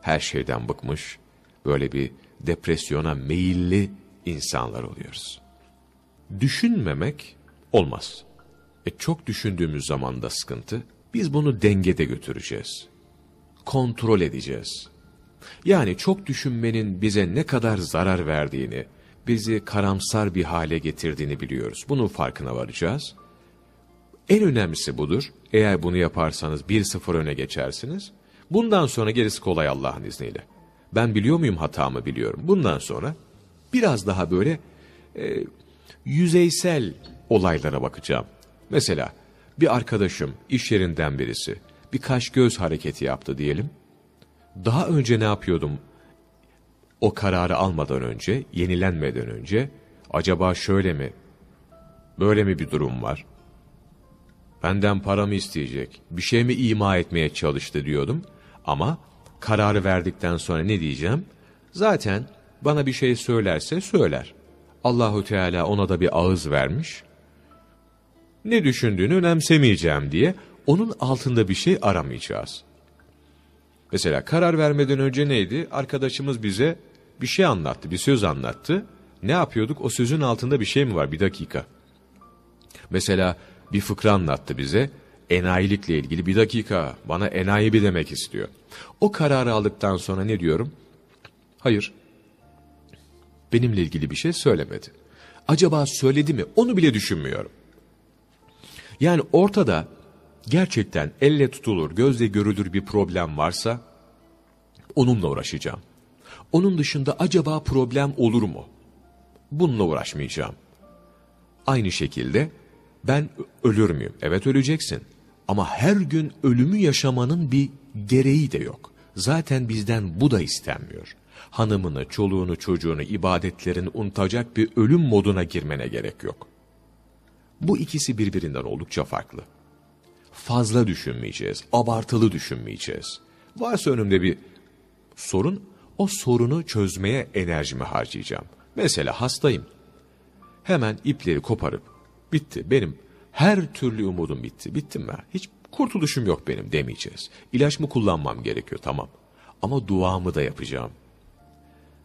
her şeyden bıkmış, böyle bir depresyona meyilli insanlar oluyoruz. Düşünmemek olmaz. E çok düşündüğümüz zaman da sıkıntı. Biz bunu dengede götüreceğiz. Kontrol edeceğiz. Yani çok düşünmenin bize ne kadar zarar verdiğini, bizi karamsar bir hale getirdiğini biliyoruz. Bunun farkına varacağız. En önemlisi budur. Eğer bunu yaparsanız 1-0 öne geçersiniz. Bundan sonra gerisi kolay Allah'ın izniyle. Ben biliyor muyum hatamı biliyorum. Bundan sonra biraz daha böyle e, yüzeysel olaylara bakacağım. Mesela bir arkadaşım, iş yerinden birisi bir kaş göz hareketi yaptı diyelim. Daha önce ne yapıyordum? O kararı almadan önce, yenilenmeden önce acaba şöyle mi? Böyle mi bir durum var? Benden para mı isteyecek? Bir şey mi ima etmeye çalıştı diyordum. Ama kararı verdikten sonra ne diyeceğim? Zaten bana bir şey söylerse söyler. Allahu Teala ona da bir ağız vermiş. Ne düşündüğünü önemsemeyeceğim diye onun altında bir şey aramayacağız. Mesela karar vermeden önce neydi? Arkadaşımız bize bir şey anlattı, bir söz anlattı. Ne yapıyorduk? O sözün altında bir şey mi var? Bir dakika. Mesela bir fıkra anlattı bize. Enayilikle ilgili bir dakika. Bana enayi bir demek istiyor. O kararı aldıktan sonra ne diyorum? Hayır. Benimle ilgili bir şey söylemedi. Acaba söyledi mi? Onu bile düşünmüyorum. Yani ortada gerçekten elle tutulur, gözle görülür bir problem varsa onunla uğraşacağım. Onun dışında acaba problem olur mu? Bununla uğraşmayacağım. Aynı şekilde ben ölür müyüm? Evet öleceksin. Ama her gün ölümü yaşamanın bir gereği de yok. Zaten bizden bu da istenmiyor. Hanımını, çoluğunu, çocuğunu, ibadetlerini unutacak bir ölüm moduna girmene gerek yok. Bu ikisi birbirinden oldukça farklı. Fazla düşünmeyeceğiz, abartılı düşünmeyeceğiz. Varsa önümde bir sorun, o sorunu çözmeye enerjimi harcayacağım. Mesela hastayım. Hemen ipleri koparıp, bitti benim her türlü umudum bitti. Bittim ben. Hiç kurtuluşum yok benim demeyeceğiz. İlaç mı kullanmam gerekiyor tamam. Ama duamı da yapacağım.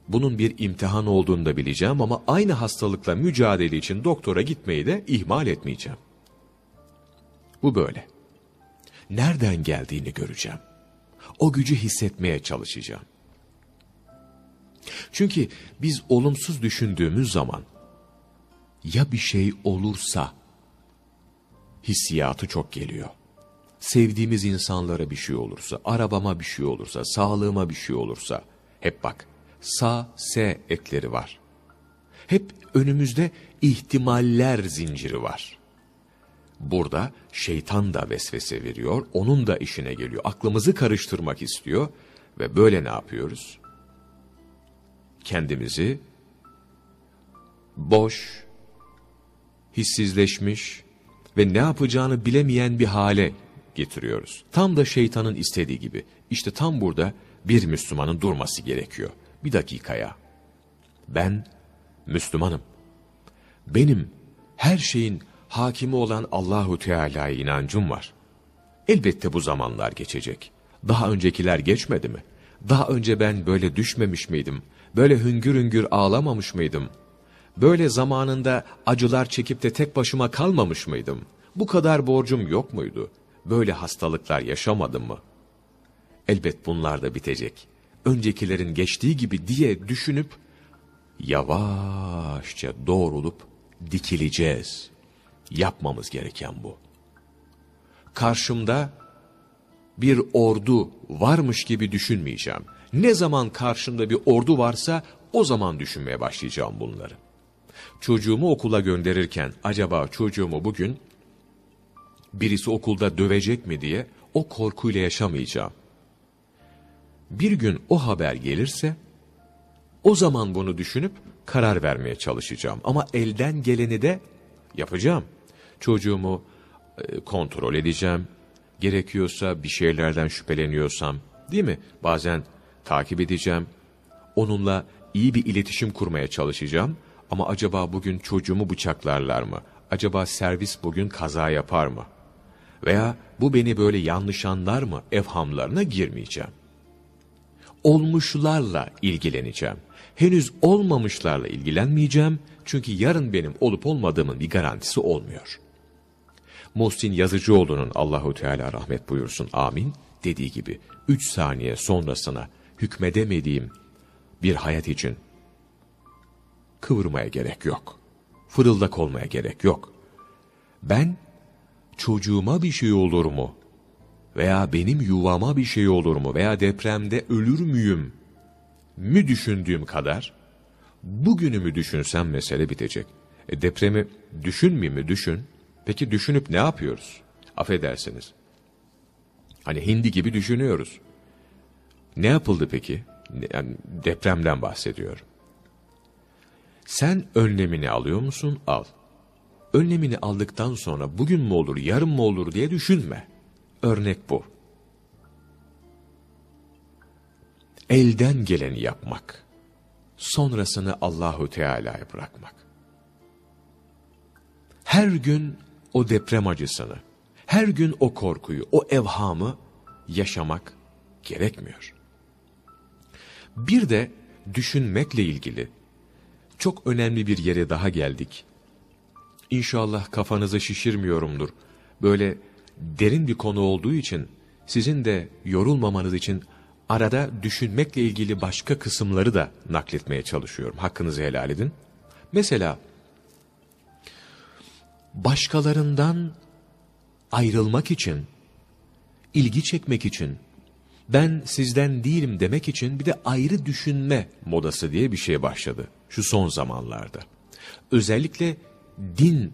Bunun bir imtihan olduğunu da bileceğim ama aynı hastalıkla mücadele için doktora gitmeyi de ihmal etmeyeceğim. Bu böyle. Nereden geldiğini göreceğim. O gücü hissetmeye çalışacağım. Çünkü biz olumsuz düşündüğümüz zaman ya bir şey olursa hissiyatı çok geliyor. Sevdiğimiz insanlara bir şey olursa, arabama bir şey olursa, sağlığıma bir şey olursa, hep bak, sa, se ekleri var. Hep önümüzde ihtimaller zinciri var. Burada şeytan da vesvese veriyor, onun da işine geliyor. Aklımızı karıştırmak istiyor ve böyle ne yapıyoruz? Kendimizi boş, hissizleşmiş ve ne yapacağını bilemeyen bir hale getiriyoruz. Tam da şeytanın istediği gibi. İşte tam burada bir Müslümanın durması gerekiyor. Bir dakikaya. Ben Müslümanım. Benim her şeyin hakimi olan Allahu Teala'ya inancım var. Elbette bu zamanlar geçecek. Daha öncekiler geçmedi mi? Daha önce ben böyle düşmemiş miydim? Böyle hüngür hüngür ağlamamış mıydım? Böyle zamanında acılar çekip de tek başıma kalmamış mıydım? Bu kadar borcum yok muydu? Böyle hastalıklar yaşamadım mı? Elbet bunlar da bitecek. Öncekilerin geçtiği gibi diye düşünüp yavaşça doğrulup dikileceğiz. Yapmamız gereken bu. Karşımda bir ordu varmış gibi düşünmeyeceğim. Ne zaman karşımda bir ordu varsa o zaman düşünmeye başlayacağım bunları. Çocuğumu okula gönderirken acaba çocuğumu bugün birisi okulda dövecek mi diye o korkuyla yaşamayacağım. Bir gün o haber gelirse o zaman bunu düşünüp karar vermeye çalışacağım. Ama elden geleni de yapacağım. Çocuğumu e, kontrol edeceğim. Gerekiyorsa bir şeylerden şüpheleniyorsam, değil mi? Bazen takip edeceğim. Onunla iyi bir iletişim kurmaya çalışacağım. Ama acaba bugün çocuğumu bıçaklarlar mı? Acaba servis bugün kaza yapar mı? Veya bu beni böyle yanlış anlar mı? Evhamlarına girmeyeceğim. Olmuşlarla ilgileneceğim. Henüz olmamışlarla ilgilenmeyeceğim. Çünkü yarın benim olup olmadığımın bir garantisi olmuyor. Muhsin Yazıcıoğlu'nun Allahu Teala rahmet buyursun amin dediği gibi 3 saniye sonrasına hükmedemediğim bir hayat için kıvırmaya gerek yok. Fırıldak olmaya gerek yok. Ben çocuğuma bir şey olur mu? Veya benim yuvama bir şey olur mu? Veya depremde ölür müyüm? Mü düşündüğüm kadar bugünümü düşünsem mesele bitecek. E depremi düşünmeyeyim mi düşün. Peki düşünüp ne yapıyoruz? Affedersiniz. Hani hindi gibi düşünüyoruz. Ne yapıldı peki? Yani depremden bahsediyorum. Sen önlemini alıyor musun? Al. Önlemini aldıktan sonra bugün mü olur, yarın mı olur diye düşünme. Örnek bu. Elden geleni yapmak. Sonrasını Allahu Teala'ya bırakmak. Her gün o deprem acısını, her gün o korkuyu, o evhamı yaşamak gerekmiyor. Bir de düşünmekle ilgili çok önemli bir yere daha geldik. İnşallah kafanızı şişirmiyorumdur. Böyle derin bir konu olduğu için sizin de yorulmamanız için arada düşünmekle ilgili başka kısımları da nakletmeye çalışıyorum. Hakkınızı helal edin. Mesela başkalarından ayrılmak için, ilgi çekmek için, ben sizden değilim demek için bir de ayrı düşünme modası diye bir şey başladı şu son zamanlarda. Özellikle din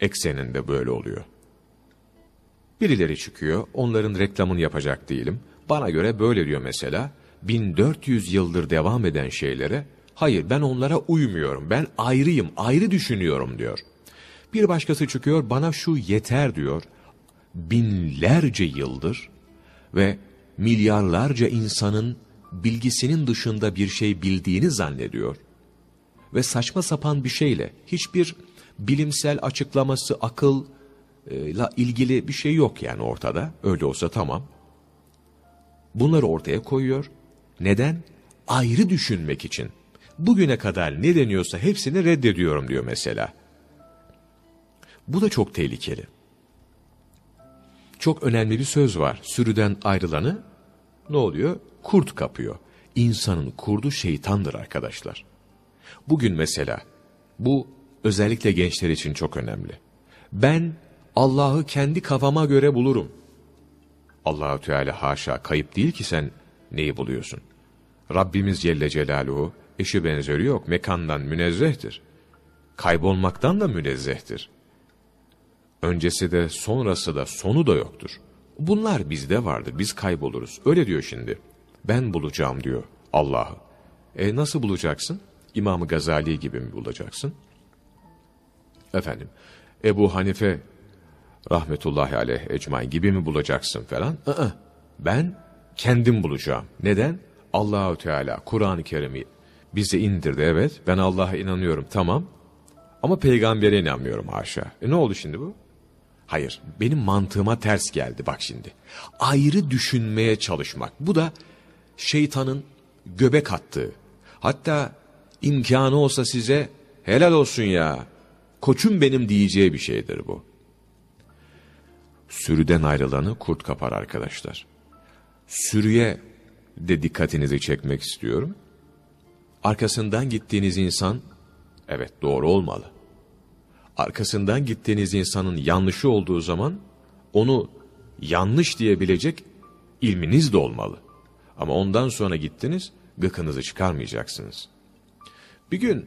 ekseninde böyle oluyor. Birileri çıkıyor, onların reklamını yapacak değilim. Bana göre böyle diyor mesela, 1400 yıldır devam eden şeylere, hayır ben onlara uymuyorum, ben ayrıyım, ayrı düşünüyorum diyor. Bir başkası çıkıyor, bana şu yeter diyor, binlerce yıldır ve milyarlarca insanın bilgisinin dışında bir şey bildiğini zannediyor. Ve saçma sapan bir şeyle, hiçbir bilimsel açıklaması, akılla ilgili bir şey yok yani ortada. Öyle olsa tamam. Bunları ortaya koyuyor. Neden? Ayrı düşünmek için. Bugüne kadar ne deniyorsa hepsini reddediyorum diyor mesela. Bu da çok tehlikeli. Çok önemli bir söz var. Sürüden ayrılanı ne oluyor? Kurt kapıyor. İnsanın kurdu şeytandır arkadaşlar. Bugün mesela bu özellikle gençler için çok önemli. Ben Allah'ı kendi kafama göre bulurum. Allahü Teala haşa kayıp değil ki sen neyi buluyorsun? Rabbimiz Celle Celaluhu eşi benzeri yok, mekandan münezzehtir. Kaybolmaktan da münezzehtir. Öncesi de sonrası da sonu da yoktur. Bunlar bizde vardır, biz kayboluruz. Öyle diyor şimdi. Ben bulacağım diyor Allah'ı. E nasıl bulacaksın? İmam Gazali gibi mi bulacaksın? Efendim, Ebu Hanife rahmetullahi aleyh ecmain gibi mi bulacaksın falan? I ben kendim bulacağım. Neden? Allahü Teala Kur'an-ı Kerim'i bize indirdi evet. Ben Allah'a inanıyorum tamam. Ama peygambere inanmıyorum haşa. E ne oldu şimdi bu? Hayır, benim mantığıma ters geldi bak şimdi. Ayrı düşünmeye çalışmak. Bu da şeytanın göbek attığı. Hatta imkanı olsa size helal olsun ya, koçum benim diyeceği bir şeydir bu. Sürüden ayrılanı kurt kapar arkadaşlar. Sürüye de dikkatinizi çekmek istiyorum. Arkasından gittiğiniz insan, evet doğru olmalı. Arkasından gittiğiniz insanın yanlışı olduğu zaman, onu yanlış diyebilecek ilminiz de olmalı. Ama ondan sonra gittiniz, gıkınızı çıkarmayacaksınız. Bir gün,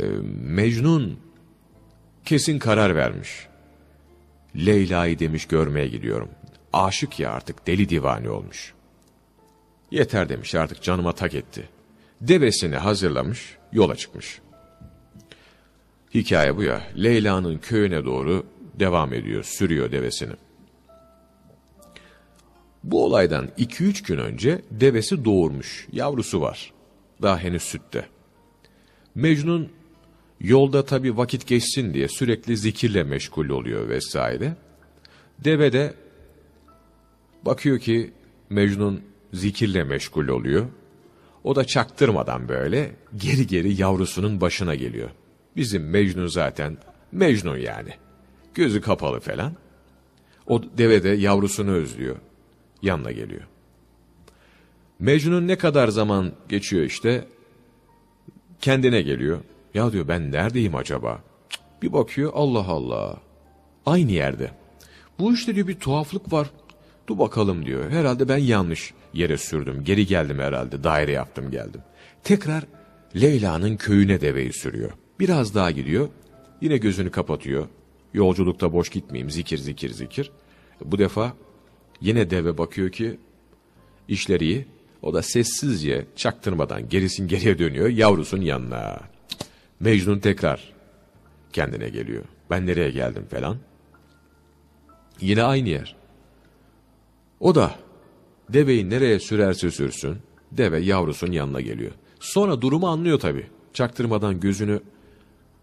e, Mecnun kesin karar vermiş. Leyla'yı demiş görmeye gidiyorum. Aşık ya artık deli divane olmuş. Yeter demiş artık canıma tak etti. Devesini hazırlamış yola çıkmış. Hikaye bu ya. Leyla'nın köyüne doğru devam ediyor, sürüyor devesini. Bu olaydan 2-3 gün önce devesi doğurmuş, yavrusu var. Daha henüz sütte. Mecnun Yolda tabi vakit geçsin diye sürekli zikirle meşgul oluyor vesaire. Deve de bakıyor ki Mecnun zikirle meşgul oluyor. O da çaktırmadan böyle geri geri yavrusunun başına geliyor. Bizim Mecnun zaten Mecnun yani. Gözü kapalı falan. O deve de yavrusunu özlüyor. Yanına geliyor. Mecnun ne kadar zaman geçiyor işte kendine geliyor. Ya diyor ben neredeyim acaba? Bir bakıyor Allah Allah. Aynı yerde. Bu işte diyor bir tuhaflık var. Dur bakalım diyor. Herhalde ben yanlış yere sürdüm. Geri geldim herhalde. Daire yaptım geldim. Tekrar Leyla'nın köyüne deveyi sürüyor. Biraz daha gidiyor. Yine gözünü kapatıyor. Yolculukta boş gitmeyeyim. Zikir zikir zikir. Bu defa yine deve bakıyor ki işler iyi. O da sessizce çaktırmadan gerisin geriye dönüyor yavrusun yanına. Mecnun tekrar kendine geliyor. Ben nereye geldim falan. Yine aynı yer. O da deveyi nereye sürerse sürsün deve yavrusun yanına geliyor. Sonra durumu anlıyor tabi. Çaktırmadan gözünü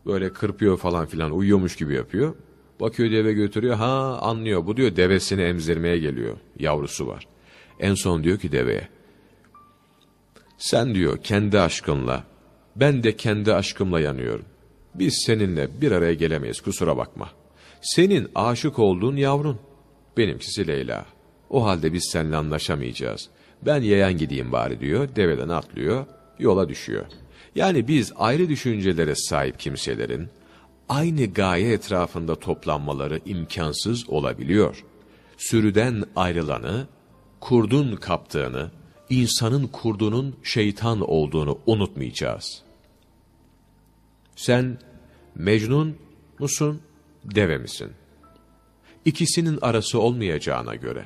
böyle kırpıyor falan filan uyuyormuş gibi yapıyor. Bakıyor deve götürüyor ha anlıyor bu diyor devesini emzirmeye geliyor yavrusu var. En son diyor ki deveye sen diyor kendi aşkınla ben de kendi aşkımla yanıyorum. Biz seninle bir araya gelemeyiz kusura bakma. Senin aşık olduğun yavrun. Benimkisi Leyla. O halde biz seninle anlaşamayacağız. Ben yayan gideyim bari diyor. Deveden atlıyor. Yola düşüyor. Yani biz ayrı düşüncelere sahip kimselerin aynı gaye etrafında toplanmaları imkansız olabiliyor. Sürüden ayrılanı, kurdun kaptığını, insanın kurdunun şeytan olduğunu unutmayacağız. Sen Mecnun musun, deve misin? İkisinin arası olmayacağına göre.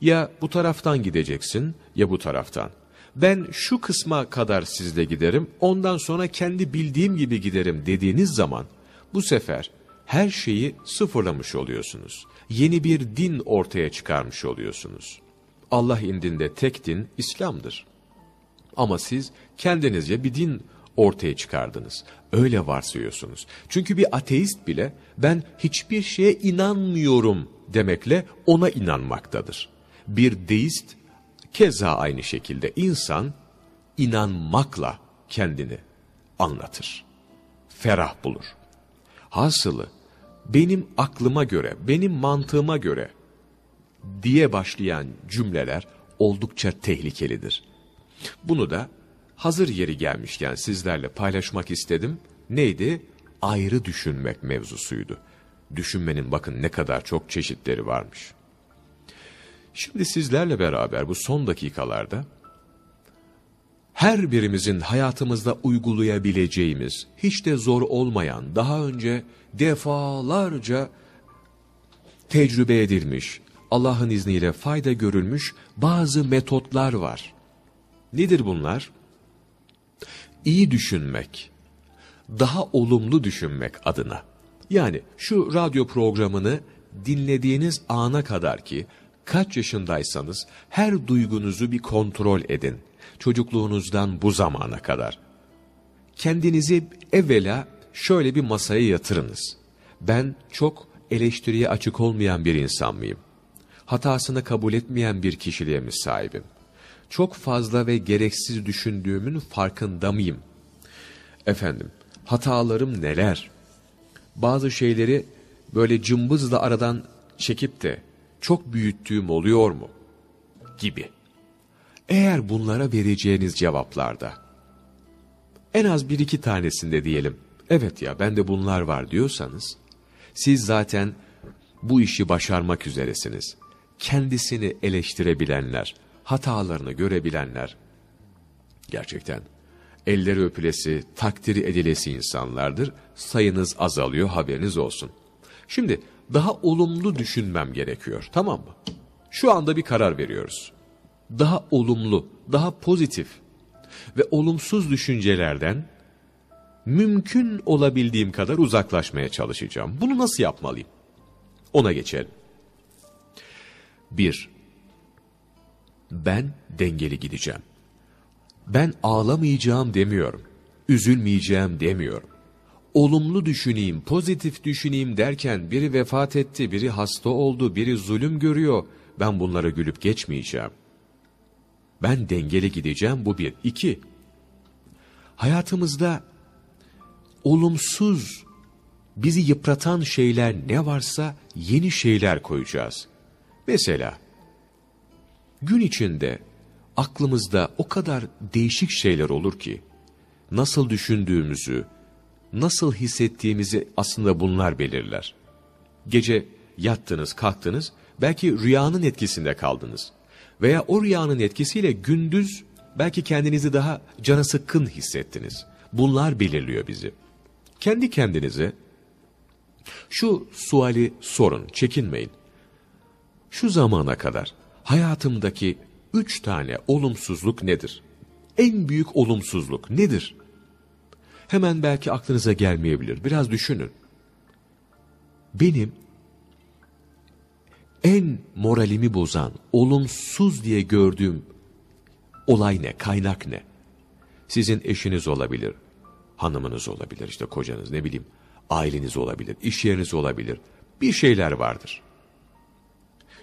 Ya bu taraftan gideceksin ya bu taraftan. Ben şu kısma kadar sizle giderim, ondan sonra kendi bildiğim gibi giderim dediğiniz zaman bu sefer her şeyi sıfırlamış oluyorsunuz. Yeni bir din ortaya çıkarmış oluyorsunuz. Allah indinde tek din İslam'dır. Ama siz kendinizce bir din ortaya çıkardınız. Öyle varsayıyorsunuz. Çünkü bir ateist bile ben hiçbir şeye inanmıyorum demekle ona inanmaktadır. Bir deist keza aynı şekilde insan inanmakla kendini anlatır. Ferah bulur. Hasılı benim aklıma göre, benim mantığıma göre diye başlayan cümleler oldukça tehlikelidir. Bunu da hazır yeri gelmişken sizlerle paylaşmak istedim. neydi? Ayrı düşünmek mevzusuydu. Düşünmenin bakın ne kadar çok çeşitleri varmış. Şimdi sizlerle beraber bu son dakikalarda her birimizin hayatımızda uygulayabileceğimiz, hiç de zor olmayan, daha önce defalarca tecrübe edilmiş, Allah'ın izniyle fayda görülmüş bazı metotlar var. Nedir bunlar? İyi düşünmek, daha olumlu düşünmek adına. Yani şu radyo programını dinlediğiniz ana kadar ki kaç yaşındaysanız her duygunuzu bir kontrol edin. Çocukluğunuzdan bu zamana kadar. Kendinizi evvela şöyle bir masaya yatırınız. Ben çok eleştiriye açık olmayan bir insan mıyım? Hatasını kabul etmeyen bir kişiliğe mi sahibim? Çok fazla ve gereksiz düşündüğümün farkında mıyım? Efendim, hatalarım neler? Bazı şeyleri böyle cımbızla aradan çekip de çok büyüttüğüm oluyor mu? Gibi. Eğer bunlara vereceğiniz cevaplarda, en az bir iki tanesinde diyelim, evet ya bende bunlar var diyorsanız, siz zaten bu işi başarmak üzeresiniz. Kendisini eleştirebilenler, hatalarını görebilenler, gerçekten elleri öpülesi, takdiri edilesi insanlardır. Sayınız azalıyor, haberiniz olsun. Şimdi daha olumlu düşünmem gerekiyor, tamam mı? Şu anda bir karar veriyoruz. Daha olumlu, daha pozitif ve olumsuz düşüncelerden mümkün olabildiğim kadar uzaklaşmaya çalışacağım. Bunu nasıl yapmalıyım? Ona geçelim. Bir, ben dengeli gideceğim. Ben ağlamayacağım demiyorum. Üzülmeyeceğim demiyorum. Olumlu düşüneyim, pozitif düşüneyim derken biri vefat etti, biri hasta oldu, biri zulüm görüyor. Ben bunlara gülüp geçmeyeceğim. Ben dengeli gideceğim bu bir. İki, hayatımızda olumsuz, bizi yıpratan şeyler ne varsa yeni şeyler koyacağız. Mesela, gün içinde aklımızda o kadar değişik şeyler olur ki, nasıl düşündüğümüzü, nasıl hissettiğimizi aslında bunlar belirler. Gece yattınız, kalktınız, belki rüyanın etkisinde kaldınız. Veya o rüyanın etkisiyle gündüz belki kendinizi daha cana sıkkın hissettiniz. Bunlar belirliyor bizi. Kendi kendinize şu suali sorun, çekinmeyin. Şu zamana kadar hayatımdaki üç tane olumsuzluk nedir? En büyük olumsuzluk nedir? Hemen belki aklınıza gelmeyebilir. Biraz düşünün. Benim en moralimi bozan, olumsuz diye gördüğüm olay ne, kaynak ne? Sizin eşiniz olabilir, hanımınız olabilir, işte kocanız ne bileyim, aileniz olabilir, iş yeriniz olabilir. Bir şeyler vardır.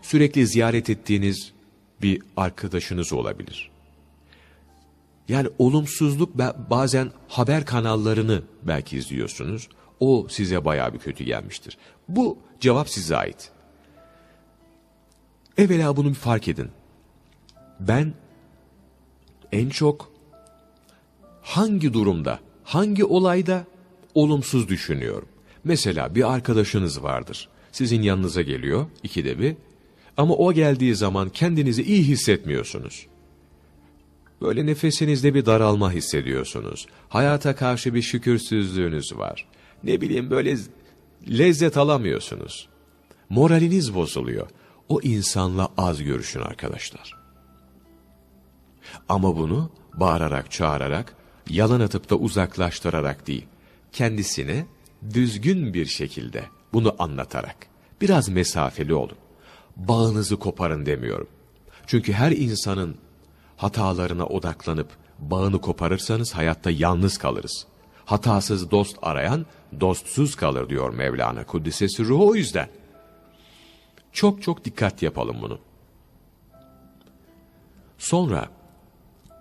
Sürekli ziyaret ettiğiniz bir arkadaşınız olabilir. Yani olumsuzluk bazen haber kanallarını belki izliyorsunuz. O size bayağı bir kötü gelmiştir. Bu cevap size ait. Evvela bunu bir fark edin. Ben en çok hangi durumda, hangi olayda olumsuz düşünüyorum. Mesela bir arkadaşınız vardır. Sizin yanınıza geliyor ikide bir. Ama o geldiği zaman kendinizi iyi hissetmiyorsunuz. Böyle nefesinizde bir daralma hissediyorsunuz. Hayata karşı bir şükürsüzlüğünüz var. Ne bileyim böyle lezzet alamıyorsunuz. Moraliniz bozuluyor. O insanla az görüşün arkadaşlar. Ama bunu bağırarak, çağırarak, yalan atıp da uzaklaştırarak değil, kendisine düzgün bir şekilde bunu anlatarak, biraz mesafeli olun. Bağınızı koparın demiyorum. Çünkü her insanın hatalarına odaklanıp bağını koparırsanız hayatta yalnız kalırız. Hatasız dost arayan dostsuz kalır diyor Mevlana Kuddisesi ruhu o yüzden. Çok çok dikkat yapalım bunu. Sonra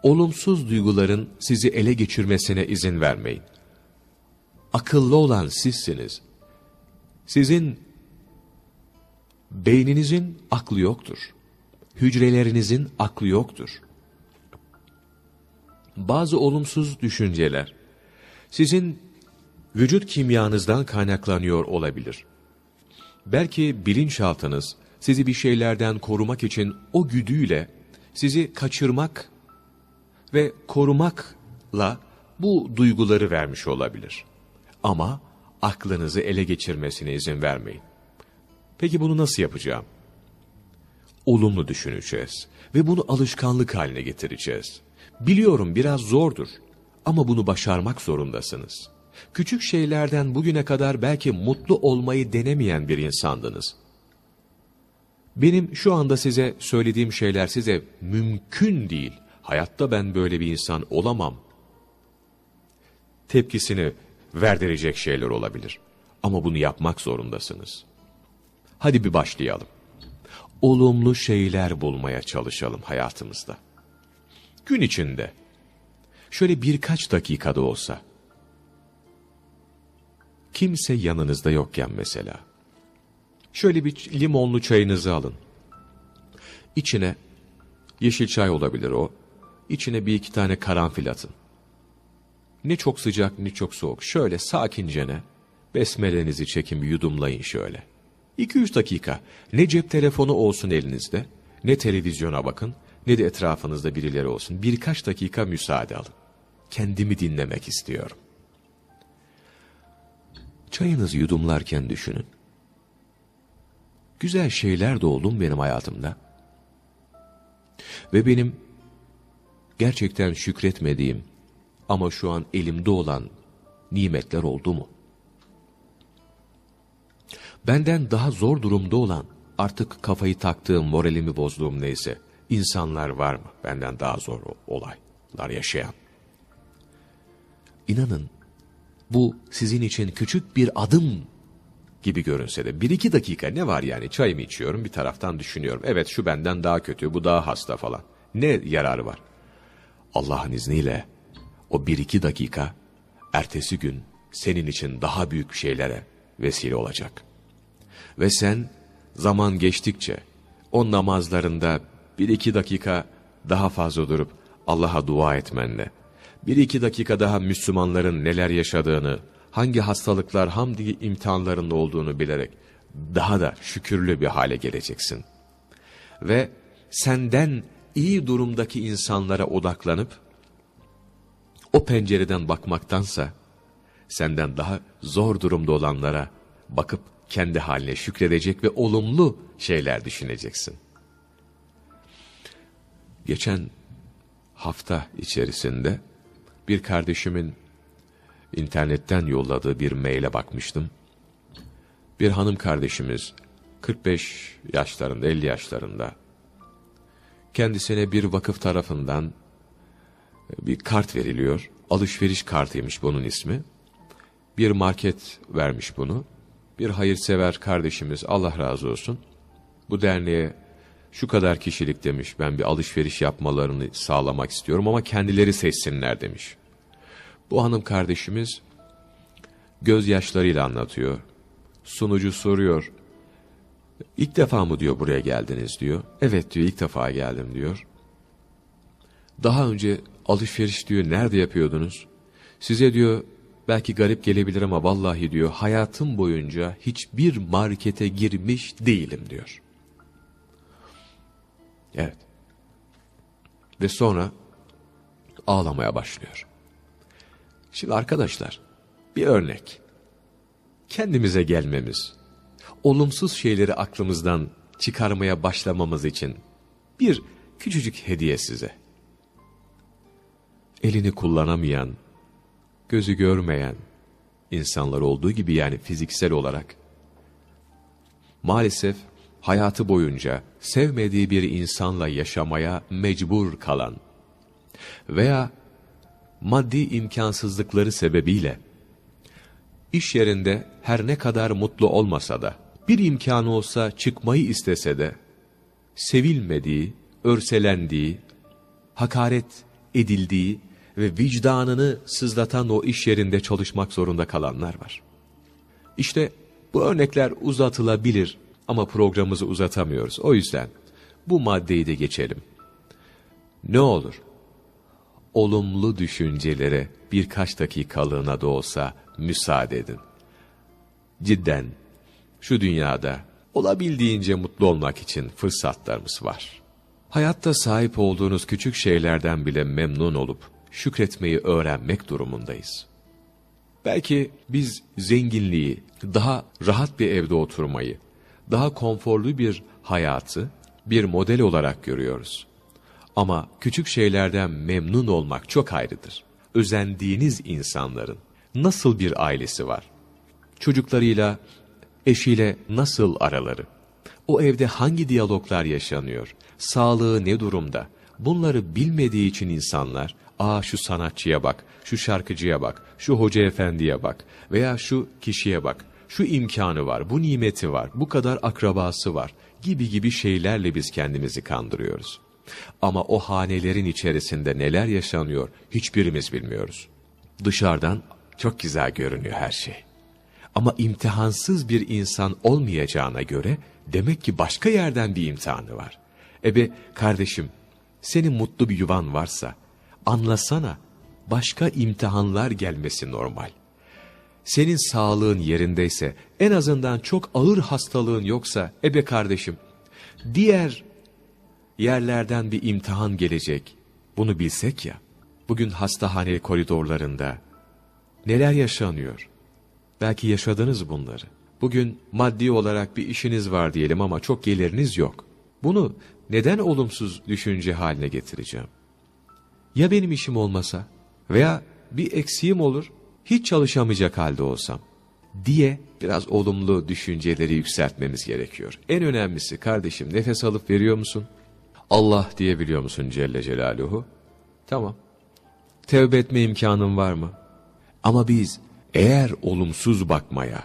olumsuz duyguların sizi ele geçirmesine izin vermeyin. Akıllı olan sizsiniz. Sizin beyninizin aklı yoktur. Hücrelerinizin aklı yoktur. Bazı olumsuz düşünceler sizin vücut kimyanızdan kaynaklanıyor olabilir. Belki bilinçaltınız sizi bir şeylerden korumak için o güdüyle sizi kaçırmak ve korumakla bu duyguları vermiş olabilir. Ama aklınızı ele geçirmesine izin vermeyin. Peki bunu nasıl yapacağım? Olumlu düşüneceğiz ve bunu alışkanlık haline getireceğiz. Biliyorum biraz zordur ama bunu başarmak zorundasınız. Küçük şeylerden bugüne kadar belki mutlu olmayı denemeyen bir insandınız. Benim şu anda size söylediğim şeyler size mümkün değil. Hayatta ben böyle bir insan olamam. Tepkisini verdirecek şeyler olabilir. Ama bunu yapmak zorundasınız. Hadi bir başlayalım. Olumlu şeyler bulmaya çalışalım hayatımızda. Gün içinde şöyle birkaç dakikada olsa kimse yanınızda yokken mesela şöyle bir limonlu çayınızı alın. İçine yeşil çay olabilir o. İçine bir iki tane karanfil atın. Ne çok sıcak ne çok soğuk. Şöyle sakincene besmelenizi çekin bir yudumlayın şöyle. 2-3 dakika ne cep telefonu olsun elinizde ne televizyona bakın ne de etrafınızda birileri olsun. Birkaç dakika müsaade alın. Kendimi dinlemek istiyorum. Çayınızı yudumlarken düşünün. Güzel şeyler de oldu benim hayatımda. Ve benim gerçekten şükretmediğim ama şu an elimde olan nimetler oldu mu? Benden daha zor durumda olan, artık kafayı taktığım, moralimi bozduğum neyse, insanlar var mı benden daha zor olaylar yaşayan? İnanın, bu sizin için küçük bir adım gibi görünse de bir iki dakika ne var yani çayımı içiyorum bir taraftan düşünüyorum. Evet şu benden daha kötü bu daha hasta falan. Ne yararı var? Allah'ın izniyle o bir iki dakika ertesi gün senin için daha büyük şeylere vesile olacak. Ve sen zaman geçtikçe o namazlarında bir iki dakika daha fazla durup Allah'a dua etmenle, bir iki dakika daha Müslümanların neler yaşadığını, hangi hastalıklar, hangi imtihanların olduğunu bilerek daha da şükürlü bir hale geleceksin. Ve senden iyi durumdaki insanlara odaklanıp, o pencereden bakmaktansa, senden daha zor durumda olanlara bakıp kendi haline şükredecek ve olumlu şeyler düşüneceksin. Geçen hafta içerisinde bir kardeşimin internetten yolladığı bir maile bakmıştım. Bir hanım kardeşimiz 45 yaşlarında 50 yaşlarında kendisine bir vakıf tarafından bir kart veriliyor. Alışveriş kartıymış bunun ismi. Bir market vermiş bunu. Bir hayırsever kardeşimiz Allah razı olsun. Bu derneğe şu kadar kişilik demiş ben bir alışveriş yapmalarını sağlamak istiyorum ama kendileri seçsinler demiş. Bu hanım kardeşimiz gözyaşlarıyla anlatıyor. Sunucu soruyor. İlk defa mı diyor buraya geldiniz diyor. Evet diyor ilk defa geldim diyor. Daha önce alışveriş diyor nerede yapıyordunuz? Size diyor belki garip gelebilir ama vallahi diyor hayatım boyunca hiçbir markete girmiş değilim diyor. Evet. Ve sonra ağlamaya başlıyor. Şimdi arkadaşlar bir örnek. Kendimize gelmemiz, olumsuz şeyleri aklımızdan çıkarmaya başlamamız için bir küçücük hediye size. Elini kullanamayan, gözü görmeyen insanlar olduğu gibi yani fiziksel olarak maalesef hayatı boyunca sevmediği bir insanla yaşamaya mecbur kalan veya maddi imkansızlıkları sebebiyle iş yerinde her ne kadar mutlu olmasa da bir imkanı olsa çıkmayı istese de sevilmediği, örselendiği, hakaret edildiği ve vicdanını sızlatan o iş yerinde çalışmak zorunda kalanlar var. İşte bu örnekler uzatılabilir ama programımızı uzatamıyoruz. O yüzden bu maddeyi de geçelim. Ne olur olumlu düşüncelere birkaç dakikalığına da olsa müsaade edin. Cidden şu dünyada olabildiğince mutlu olmak için fırsatlarımız var. Hayatta sahip olduğunuz küçük şeylerden bile memnun olup şükretmeyi öğrenmek durumundayız. Belki biz zenginliği, daha rahat bir evde oturmayı, daha konforlu bir hayatı bir model olarak görüyoruz. Ama küçük şeylerden memnun olmak çok ayrıdır. Özendiğiniz insanların nasıl bir ailesi var? Çocuklarıyla, eşiyle nasıl araları? O evde hangi diyaloglar yaşanıyor? Sağlığı ne durumda? Bunları bilmediği için insanlar, ''Aa şu sanatçıya bak, şu şarkıcıya bak, şu hoca efendiye bak veya şu kişiye bak, şu imkanı var, bu nimeti var, bu kadar akrabası var.'' gibi gibi şeylerle biz kendimizi kandırıyoruz. Ama o hanelerin içerisinde neler yaşanıyor hiçbirimiz bilmiyoruz. Dışarıdan çok güzel görünüyor her şey. Ama imtihansız bir insan olmayacağına göre demek ki başka yerden bir imtihanı var. Ebe kardeşim senin mutlu bir yuvan varsa anlasana başka imtihanlar gelmesi normal. Senin sağlığın yerindeyse en azından çok ağır hastalığın yoksa ebe kardeşim diğer yerlerden bir imtihan gelecek. Bunu bilsek ya. Bugün hastahane koridorlarında neler yaşanıyor? Belki yaşadınız bunları. Bugün maddi olarak bir işiniz var diyelim ama çok geliriniz yok. Bunu neden olumsuz düşünce haline getireceğim? Ya benim işim olmasa veya bir eksiğim olur, hiç çalışamayacak halde olsam diye biraz olumlu düşünceleri yükseltmemiz gerekiyor. En önemlisi kardeşim nefes alıp veriyor musun? Allah diyebiliyor musun Celle Celaluhu? Tamam. Tevbe etme imkanın var mı? Ama biz eğer olumsuz bakmaya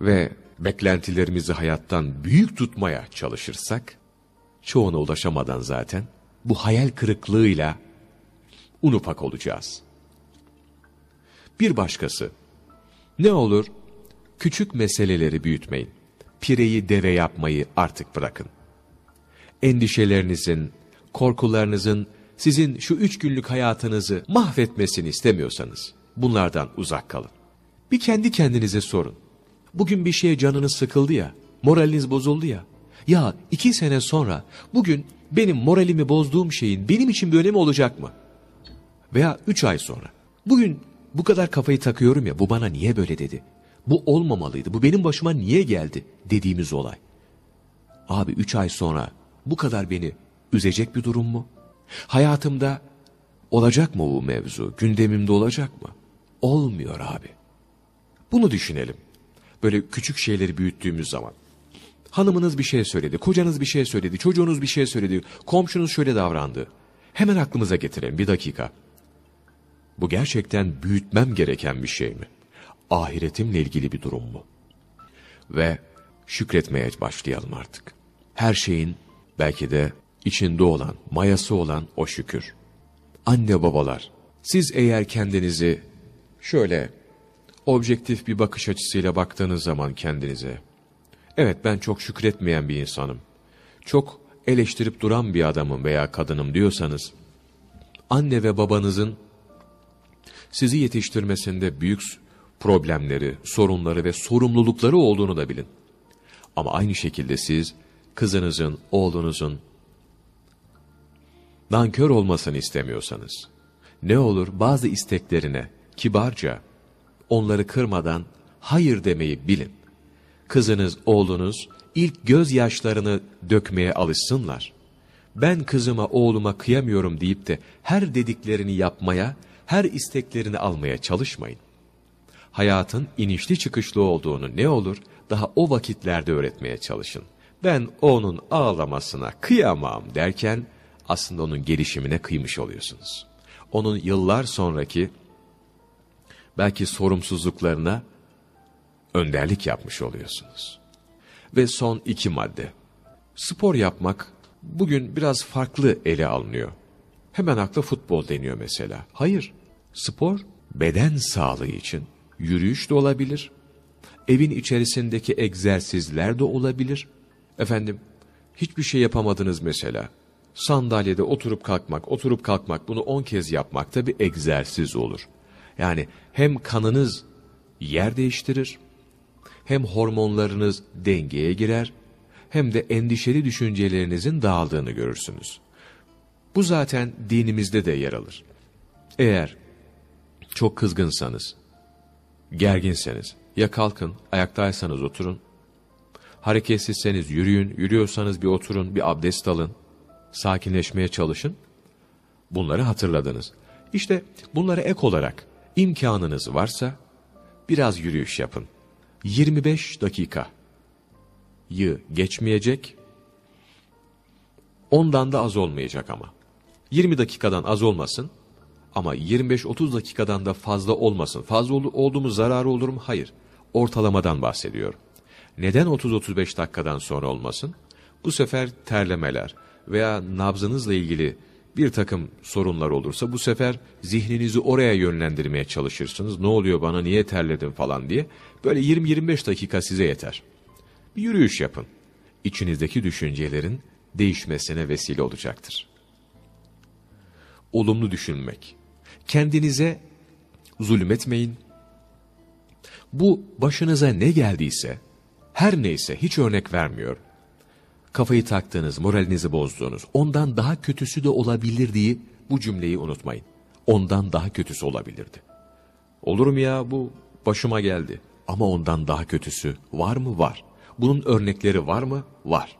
ve beklentilerimizi hayattan büyük tutmaya çalışırsak, çoğuna ulaşamadan zaten bu hayal kırıklığıyla un ufak olacağız. Bir başkası, ne olur küçük meseleleri büyütmeyin. Pireyi deve yapmayı artık bırakın. Endişelerinizin, korkularınızın sizin şu üç günlük hayatınızı mahvetmesini istemiyorsanız bunlardan uzak kalın. Bir kendi kendinize sorun. Bugün bir şeye canınız sıkıldı ya, moraliniz bozuldu ya. Ya iki sene sonra bugün benim moralimi bozduğum şeyin benim için bir önemi olacak mı? Veya üç ay sonra. Bugün bu kadar kafayı takıyorum ya bu bana niye böyle dedi? Bu olmamalıydı, bu benim başıma niye geldi dediğimiz olay. Abi üç ay sonra bu kadar beni üzecek bir durum mu? Hayatımda olacak mı bu mevzu? Gündemimde olacak mı? Olmuyor abi. Bunu düşünelim. Böyle küçük şeyleri büyüttüğümüz zaman. Hanımınız bir şey söyledi, kocanız bir şey söyledi, çocuğunuz bir şey söyledi, komşunuz şöyle davrandı. Hemen aklımıza getirelim bir dakika. Bu gerçekten büyütmem gereken bir şey mi? Ahiretimle ilgili bir durum mu? Ve şükretmeye başlayalım artık. Her şeyin belki de içinde olan, mayası olan o şükür. Anne babalar, siz eğer kendinizi şöyle objektif bir bakış açısıyla baktığınız zaman kendinize, evet ben çok şükretmeyen bir insanım, çok eleştirip duran bir adamım veya kadınım diyorsanız, anne ve babanızın sizi yetiştirmesinde büyük problemleri, sorunları ve sorumlulukları olduğunu da bilin. Ama aynı şekilde siz kızınızın, oğlunuzun nankör olmasını istemiyorsanız, ne olur bazı isteklerine kibarca, onları kırmadan hayır demeyi bilin. Kızınız, oğlunuz ilk gözyaşlarını dökmeye alışsınlar. Ben kızıma, oğluma kıyamıyorum deyip de her dediklerini yapmaya her isteklerini almaya çalışmayın. Hayatın inişli çıkışlı olduğunu ne olur daha o vakitlerde öğretmeye çalışın. Ben onun ağlamasına kıyamam derken aslında onun gelişimine kıymış oluyorsunuz. Onun yıllar sonraki belki sorumsuzluklarına önderlik yapmış oluyorsunuz. Ve son iki madde. Spor yapmak bugün biraz farklı ele alınıyor. Hemen akla futbol deniyor mesela. Hayır, spor beden sağlığı için yürüyüş de olabilir. Evin içerisindeki egzersizler de olabilir. Efendim, hiçbir şey yapamadınız mesela. sandalyede oturup kalkmak, oturup kalkmak bunu on kez yapmak da bir egzersiz olur. Yani hem kanınız yer değiştirir, hem hormonlarınız dengeye girer, hem de endişeli düşüncelerinizin dağıldığını görürsünüz. Bu zaten dinimizde de yer alır. Eğer çok kızgınsanız, gerginseniz, ya kalkın, ayaktaysanız oturun, hareketsizseniz yürüyün, yürüyorsanız bir oturun, bir abdest alın, sakinleşmeye çalışın. Bunları hatırladınız. İşte bunlara ek olarak imkanınız varsa biraz yürüyüş yapın. 25 dakika yı geçmeyecek. Ondan da az olmayacak ama. 20 dakikadan az olmasın ama 25-30 dakikadan da fazla olmasın. Fazla ol olduğumuz zararı olur mu? Hayır. Ortalamadan bahsediyorum. Neden 30-35 dakikadan sonra olmasın? Bu sefer terlemeler veya nabzınızla ilgili bir takım sorunlar olursa bu sefer zihninizi oraya yönlendirmeye çalışırsınız. Ne oluyor bana niye terledim falan diye. Böyle 20-25 dakika size yeter. Bir yürüyüş yapın. İçinizdeki düşüncelerin değişmesine vesile olacaktır. Olumlu düşünmek. Kendinize zulmetmeyin. Bu başınıza ne geldiyse, her neyse hiç örnek vermiyor. Kafayı taktığınız, moralinizi bozduğunuz, ondan daha kötüsü de olabilir diye bu cümleyi unutmayın. Ondan daha kötüsü olabilirdi. Olur mu ya bu başıma geldi. Ama ondan daha kötüsü var mı? Var. Bunun örnekleri var mı? Var.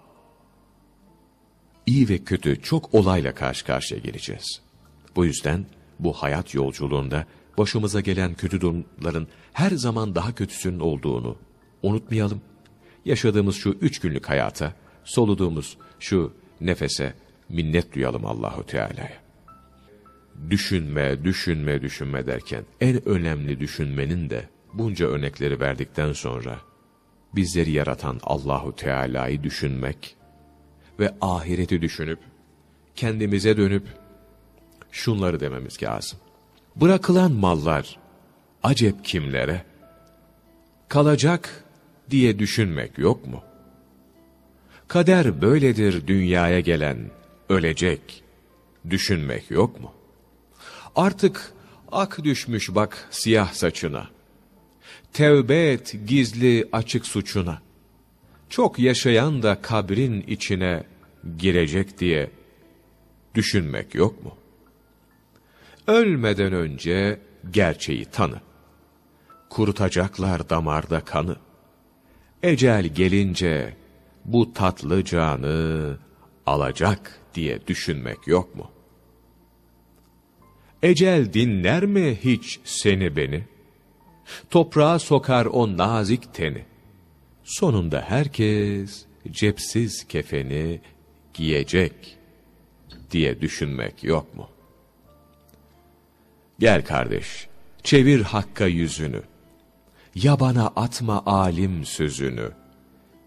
İyi ve kötü çok olayla karşı karşıya geleceğiz. Bu yüzden bu hayat yolculuğunda başımıza gelen kötü durumların her zaman daha kötüsünün olduğunu unutmayalım. Yaşadığımız şu üç günlük hayata, soluduğumuz şu nefese minnet duyalım Allahu Teala'ya. Düşünme, düşünme, düşünme derken en önemli düşünmenin de bunca örnekleri verdikten sonra bizleri yaratan Allahu Teala'yı düşünmek ve ahireti düşünüp kendimize dönüp şunları dememiz lazım. Bırakılan mallar acep kimlere? Kalacak diye düşünmek yok mu? Kader böyledir dünyaya gelen, ölecek, düşünmek yok mu? Artık ak düşmüş bak siyah saçına. Tevbe et gizli açık suçuna. Çok yaşayan da kabrin içine girecek diye düşünmek yok mu? Ölmeden önce gerçeği tanı. Kurutacaklar damarda kanı. Ecel gelince bu tatlı canı alacak diye düşünmek yok mu? Ecel dinler mi hiç seni beni? Toprağa sokar o nazik teni. Sonunda herkes cepsiz kefeni giyecek diye düşünmek yok mu? Gel kardeş, çevir hakka yüzünü. Yabana atma alim sözünü.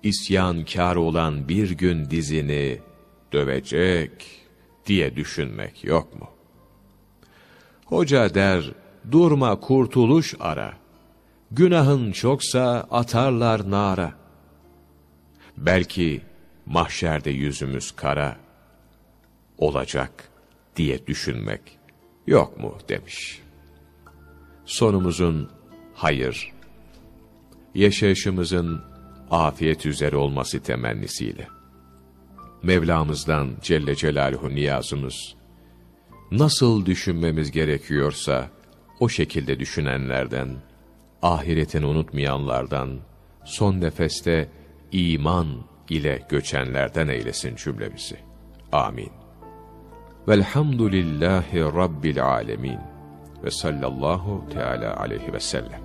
İsyankar olan bir gün dizini dövecek diye düşünmek yok mu? Hoca der, durma kurtuluş ara. Günahın çoksa atarlar nara. Belki mahşerde yüzümüz kara olacak diye düşünmek yok mu demiş. Sonumuzun hayır, yaşayışımızın afiyet üzere olması temennisiyle. Mevlamızdan Celle Celaluhu niyazımız, nasıl düşünmemiz gerekiyorsa, o şekilde düşünenlerden, ahiretini unutmayanlardan, son nefeste iman ile göçenlerden eylesin cümlemizi. Amin. velhamdü lillahi rabbil alemin ve sallallahu teala aleyhi ve sellem.